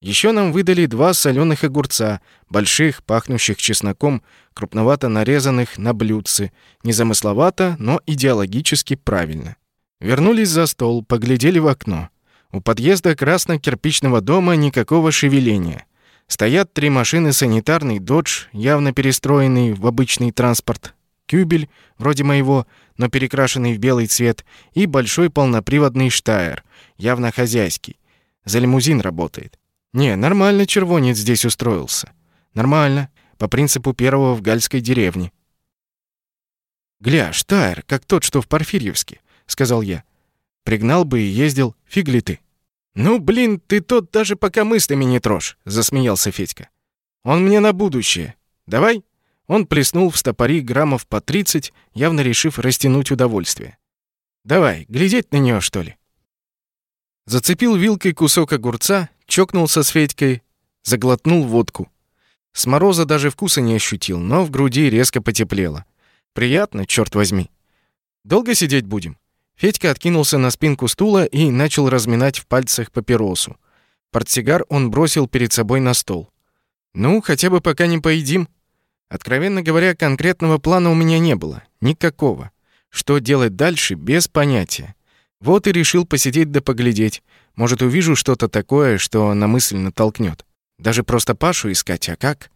Speaker 1: Еще нам выдали два соленых огурца, больших, пахнущих чесноком, крупновато нарезанных на блюдце, незамысловато, но идеологически правильно. Вернулись за стол, поглядели в окно. У подъезда красно-кирпичного дома никакого шевеления. Стоят три машины санитарный «Додж», явно перестроенный в обычный транспорт, «Кюбель», вроде моего, но перекрашенный в белый цвет, и большой полноприводный «Штайр», явно хозяйский. За лимузин работает. Не, нормально червонец здесь устроился. Нормально, по принципу первого в гальской деревне. Гля, Штайр, как тот, что в Порфирьевске сказал я. Пригнал бы и ездил, фиг ли ты. Ну, блин, ты тот даже пока мыслями не трожь, засмеялся Федька. Он мне на будущее. Давай? Он плеснул в стопори граммов по 30, явно решив растянуть удовольствие. Давай, глядеть на нее что ли? Зацепил вилкой кусок огурца, чокнулся с Федькой, заглотнул водку. С мороза даже вкуса не ощутил, но в груди резко потеплело. Приятно, черт возьми. Долго сидеть будем? Федька откинулся на спинку стула и начал разминать в пальцах папиросу. Портсигар он бросил перед собой на стол. «Ну, хотя бы пока не поедим». Откровенно говоря, конкретного плана у меня не было. Никакого. Что делать дальше, без понятия. Вот и решил посидеть да поглядеть. Может, увижу что-то такое, что на мысль натолкнет. Даже просто Пашу искать, а как?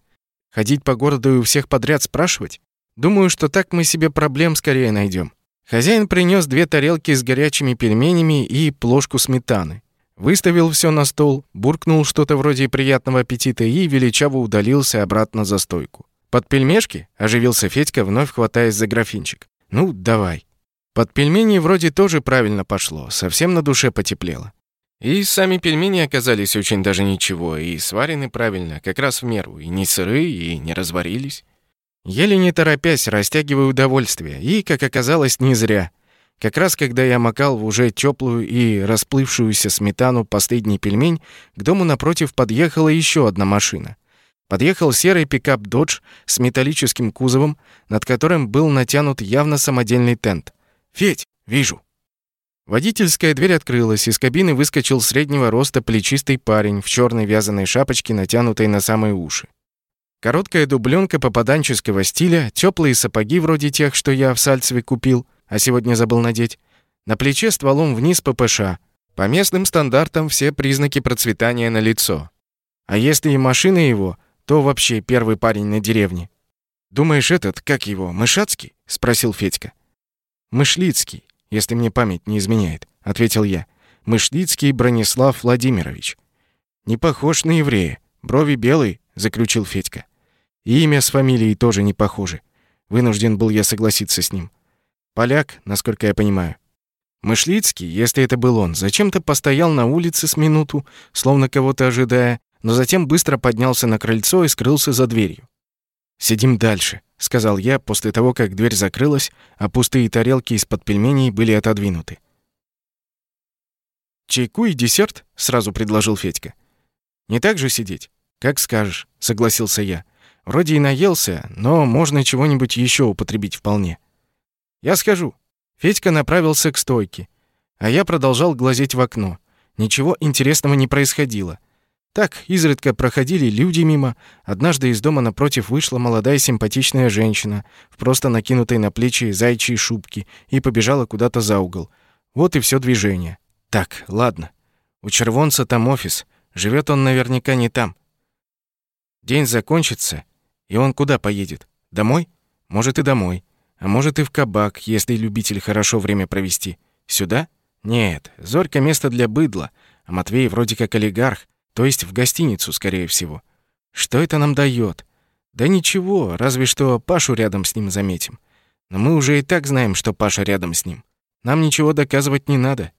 Speaker 1: Ходить по городу и у всех подряд спрашивать? Думаю, что так мы себе проблем скорее найдем. Хозяин принес две тарелки с горячими пельменями и плошку сметаны. Выставил все на стол, буркнул что-то вроде приятного аппетита и величаво удалился обратно за стойку. «Под пельмешки?» — оживился Федька, вновь хватаясь за графинчик. «Ну, давай». Под пельмени вроде тоже правильно пошло, совсем на душе потеплело. И сами пельмени оказались очень даже ничего, и сварены правильно, как раз в меру, и не сырые, и не разварились. Еле не торопясь, растягивая удовольствие, и, как оказалось, не зря. Как раз когда я макал в уже теплую и расплывшуюся сметану последний пельмень, к дому напротив подъехала еще одна машина. Подъехал серый пикап «Додж» с металлическим кузовом, над которым был натянут явно самодельный тент. «Федь, вижу!» Водительская дверь открылась, из кабины выскочил среднего роста плечистый парень в черной вязаной шапочке, натянутой на самые уши. Короткая дубленка попаданческого стиля, теплые сапоги вроде тех, что я в Сальцеве купил, а сегодня забыл надеть. На плече стволом вниз ППШ. По местным стандартам все признаки процветания на лицо. А если и машина его, то вообще первый парень на деревне. «Думаешь, этот, как его, Мышацкий?» — спросил Федька. «Мышлицкий, если мне память не изменяет», — ответил я. «Мышлицкий Бронислав Владимирович». «Не похож на еврея. Брови белые, заключил Федька. И имя с фамилией тоже не похоже. Вынужден был я согласиться с ним. Поляк, насколько я понимаю. Мышлицкий, если это был он, зачем-то постоял на улице с минуту, словно кого-то ожидая, но затем быстро поднялся на крыльцо и скрылся за дверью. «Сидим дальше», — сказал я после того, как дверь закрылась, а пустые тарелки из-под пельменей были отодвинуты. «Чайку и десерт?» — сразу предложил Федька. «Не так же сидеть?» «Как скажешь», — согласился я. «Вроде и наелся, но можно чего-нибудь еще употребить вполне». «Я схожу». Федька направился к стойке, а я продолжал глазеть в окно. Ничего интересного не происходило. Так, изредка проходили люди мимо. Однажды из дома напротив вышла молодая симпатичная женщина в просто накинутой на плечи зайчьей шубке и побежала куда-то за угол. Вот и все движение. Так, ладно. У червонца там офис. Живет он наверняка не там. День закончится, и он куда поедет? Домой? Может и домой. А может и в кабак, если любитель хорошо время провести. Сюда? Нет, Зорька место для быдла, а Матвей вроде как олигарх, то есть в гостиницу, скорее всего. Что это нам дает? Да ничего, разве что Пашу рядом с ним заметим. Но мы уже и так знаем, что Паша рядом с ним. Нам ничего доказывать не надо.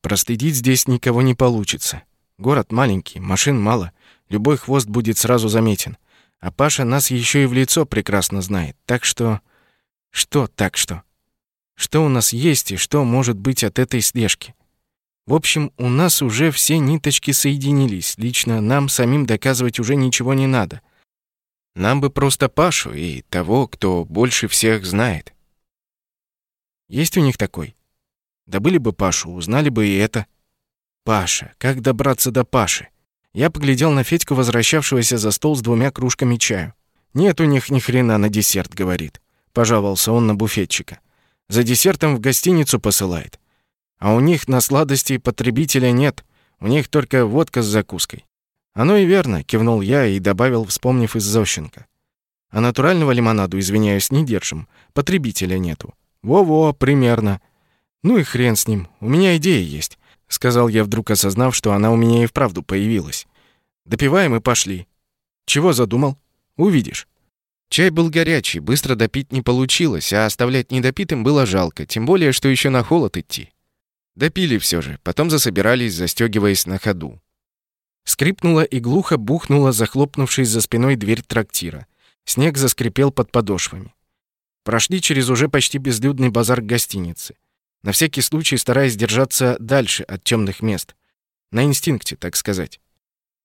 Speaker 1: Проследить здесь никого не получится. Город маленький, машин мало, любой хвост будет сразу заметен. А Паша нас еще и в лицо прекрасно знает. Так что... Что так что? Что у нас есть и что может быть от этой слежки? В общем, у нас уже все ниточки соединились. Лично нам самим доказывать уже ничего не надо. Нам бы просто Пашу и того, кто больше всех знает. Есть у них такой? Добыли бы Пашу, узнали бы и это. Паша. Как добраться до Паши? Я поглядел на Федьку, возвращавшегося за стол с двумя кружками чаю. «Нет у них ни хрена на десерт», — говорит. Пожаловался он на буфетчика. «За десертом в гостиницу посылает. А у них на сладости потребителя нет, у них только водка с закуской. Оно и верно, кивнул я и добавил, вспомнив из Зощенко. А натурального лимонаду, извиняюсь, не держим. Потребителя нету. Во-во, примерно. Ну и хрен с ним. У меня идея есть, сказал я, вдруг осознав, что она у меня и вправду появилась. Допиваем и пошли. Чего задумал? Увидишь. Чай был горячий, быстро допить не получилось, а оставлять недопитым было жалко, тем более, что еще на холод идти. Допили все же, потом засобирались, застегиваясь на ходу. Скрипнула и глухо бухнула, захлопнувшись за спиной дверь трактира. Снег заскрипел под подошвами. Прошли через уже почти безлюдный базар к гостинице. На всякий случай стараясь держаться дальше от темных мест. На инстинкте, так сказать.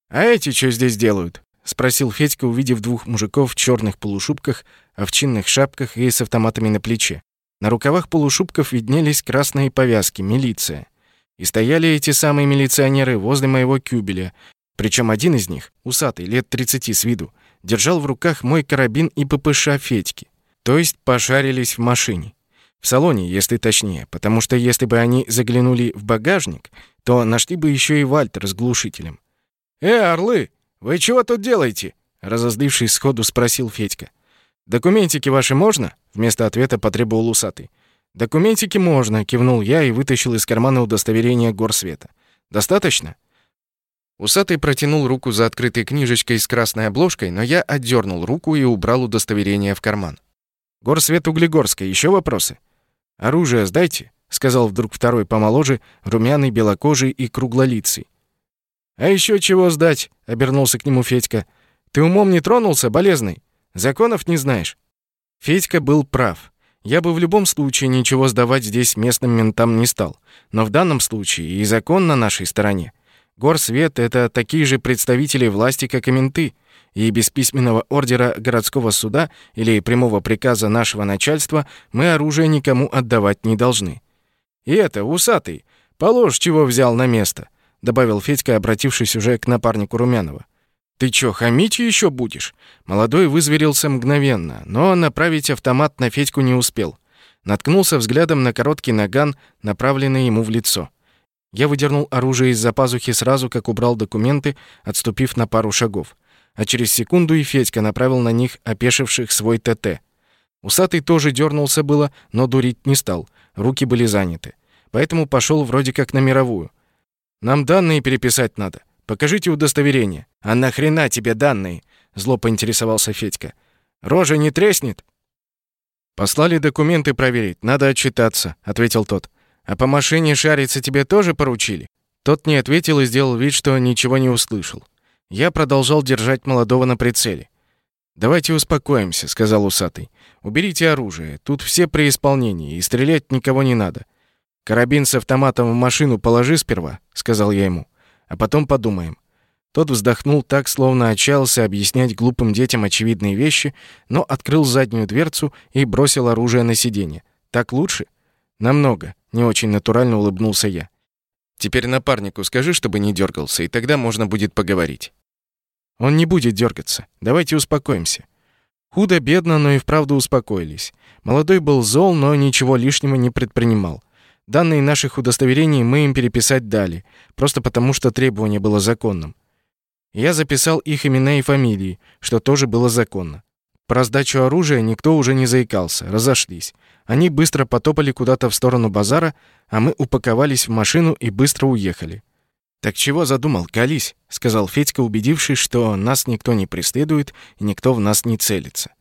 Speaker 1: «А эти что здесь делают?» — спросил Федька, увидев двух мужиков в черных полушубках, овчинных шапках и с автоматами на плече. На рукавах полушубков виднелись красные повязки «Милиция». И стояли эти самые милиционеры возле моего кюбеля. Причем один из них, усатый, лет 30 с виду, держал в руках мой карабин и ППШ Федьки. То есть пошарились в машине. В салоне, если точнее, потому что если бы они заглянули в багажник, то нашли бы еще и Вальтер с глушителем. «Э, орлы, вы чего тут делаете?» Разозлившись сходу, спросил Федька. «Документики ваши можно?» Вместо ответа потребовал усатый. «Документики можно», — кивнул я и вытащил из кармана удостоверение горсвета. «Достаточно?» Усатый протянул руку за открытой книжечкой с красной обложкой, но я отдернул руку и убрал удостоверение в карман. «Горсвет Углегорска, еще вопросы?» «Оружие сдайте», — сказал вдруг второй помоложе, румяный, белокожий и круглолицый. «А еще чего сдать?» — обернулся к нему Федька. «Ты умом не тронулся, болезный? Законов не знаешь?» Федька был прав. Я бы в любом случае ничего сдавать здесь местным ментам не стал. Но в данном случае и закон на нашей стороне. Горсвет — это такие же представители власти, как и менты. И без письменного ордера городского суда или прямого приказа нашего начальства мы оружие никому отдавать не должны. «И это, усатый, положь, чего взял на место», — добавил Федька, обратившись уже к напарнику Румянова. «Ты чё, хамить ещё будешь?» Молодой вызверился мгновенно, но направить автомат на Федьку не успел. Наткнулся взглядом на короткий наган, направленный ему в лицо. Я выдернул оружие из-за пазухи сразу, как убрал документы, отступив на пару шагов. А через секунду и Федька направил на них опешивших свой ТТ. Усатый тоже дернулся было, но дурить не стал. Руки были заняты. Поэтому пошел вроде как на мировую. «Нам данные переписать надо», Покажите удостоверение. А нахрена тебе данные? Зло поинтересовался Федька. Рожа не треснет? Послали документы проверить, надо отчитаться, ответил тот. А по машине шариться тебе тоже поручили? Тот не ответил и сделал вид, что ничего не услышал. Я продолжал держать молодого на прицеле. «Давайте успокоимся», — сказал усатый. «Уберите оружие. Тут все при исполнении, и стрелять никого не надо. Карабин с автоматом в машину положи сперва», — сказал я ему. «А потом подумаем». Тот вздохнул так, словно отчаялся объяснять глупым детям очевидные вещи, но открыл заднюю дверцу и бросил оружие на сиденье. «Так лучше?» «Намного», — не очень натурально улыбнулся я. «Теперь напарнику скажи, чтобы не дергался, и тогда можно будет поговорить». Он не будет дергаться. Давайте успокоимся. Худо-бедно, но и вправду успокоились. Молодой был зол, но ничего лишнего не предпринимал. Данные наших удостоверений мы им переписать дали, просто потому что требование было законным. Я записал их имена и фамилии, что тоже было законно. Про сдачу оружия никто уже не заикался, разошлись. Они быстро потопали куда-то в сторону базара, а мы упаковались в машину и быстро уехали. «Так чего задумал? Колись», — сказал Федька, убедившись, что нас никто не преследует и никто в нас не целится.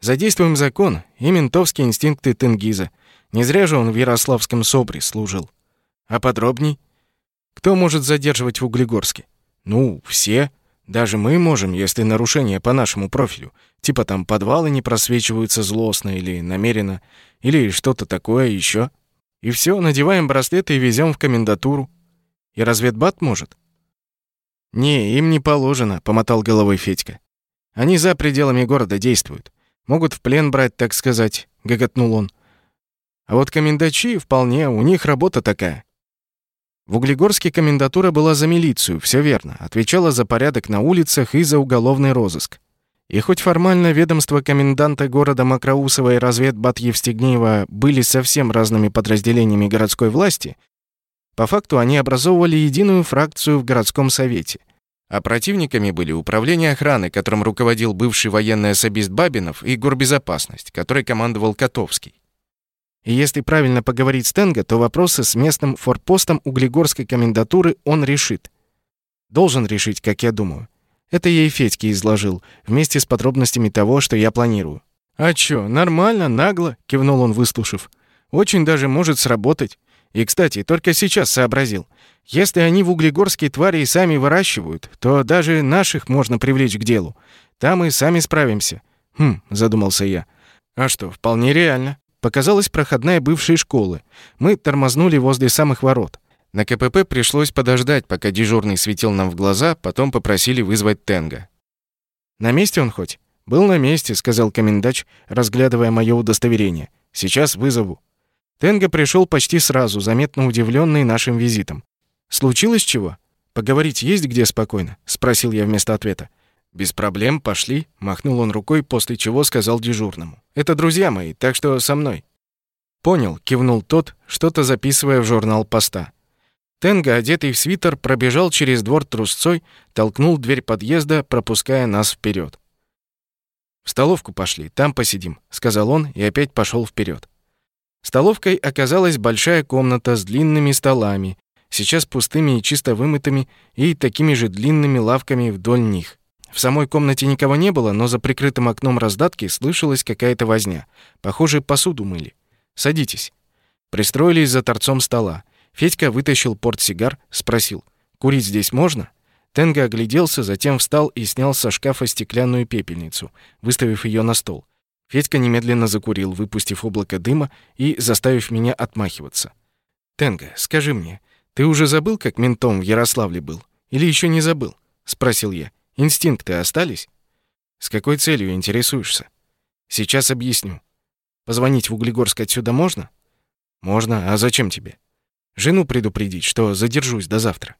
Speaker 1: «Задействуем закон и ментовские инстинкты Тенгиза. Не зря же он в Ярославском СОБРе служил. А подробней? Кто может задерживать в Углегорске? Ну, все. Даже мы можем, если нарушение по нашему профилю. Типа там подвалы не просвечиваются злостно или намеренно, или что-то такое еще. И все, надеваем браслеты и везем в комендатуру. И разведбат может? Не, им не положено, помотал головой Федька. Они за пределами города действуют. Могут в плен брать, так сказать, гоготнул он. А вот комендачи вполне, у них работа такая. В Углегорске комендатура была за милицию, все верно, отвечала за порядок на улицах и за уголовный розыск. И хоть формально ведомства коменданта города Макроусова и разведбат Евстигнеева были совсем разными подразделениями городской власти, по факту они образовывали единую фракцию в городском совете. А противниками были управление охраны, которым руководил бывший военный особист Бабинов, и горбезопасность, которой командовал Котовский. И если правильно поговорить с Тенго, то вопросы с местным форпостом Углегорской комендатуры он решит. Должен решить, как я думаю. Это я и Федьке изложил, вместе с подробностями того, что я планирую. «А чё, нормально, нагло», — кивнул он, выслушав. «Очень даже может сработать. И, кстати, только сейчас сообразил. Если они в Углегорске твари и сами выращивают, то даже наших можно привлечь к делу. Там и сами справимся. Хм, задумался я. А что, вполне реально. Показалась проходная бывшей школы. Мы тормознули возле самых ворот. На КПП пришлось подождать, пока дежурный светил нам в глаза, потом попросили вызвать Тенга. «На месте он хоть?» «Был на месте», — сказал комендач, разглядывая моё удостоверение. «Сейчас вызову». Тенга пришел почти сразу, заметно удивленный нашим визитом. «Случилось чего? Поговорить есть где спокойно?» — спросил я вместо ответа. «Без проблем, пошли», — махнул он рукой, после чего сказал дежурному. «Это друзья мои, так что со мной». «Понял», — кивнул тот, что-то записывая в журнал поста. Тенга, одетый в свитер, пробежал через двор трусцой, толкнул дверь подъезда, пропуская нас вперед. «В столовку пошли, там посидим», — сказал он и опять пошел вперед. Столовкой оказалась большая комната с длинными столами, сейчас пустыми и чисто вымытыми, и такими же длинными лавками вдоль них. В самой комнате никого не было, но за прикрытым окном раздатки слышалась какая-то возня. Похоже, посуду мыли. «Садитесь». Пристроились за торцом стола. Федька вытащил портсигар, спросил. «Курить здесь можно?» Тенга огляделся, затем встал и снял со шкафа стеклянную пепельницу, выставив ее на стол. Федька немедленно закурил, выпустив облако дыма и заставив меня отмахиваться. «Тенга, скажи мне, ты уже забыл, как ментом в Ярославле был? Или еще не забыл?» — спросил я. «Инстинкты остались?» «С какой целью интересуешься?» «Сейчас объясню. Позвонить в Углегорск отсюда можно?» «Можно. А зачем тебе?» «Жену предупредить, что задержусь до завтра».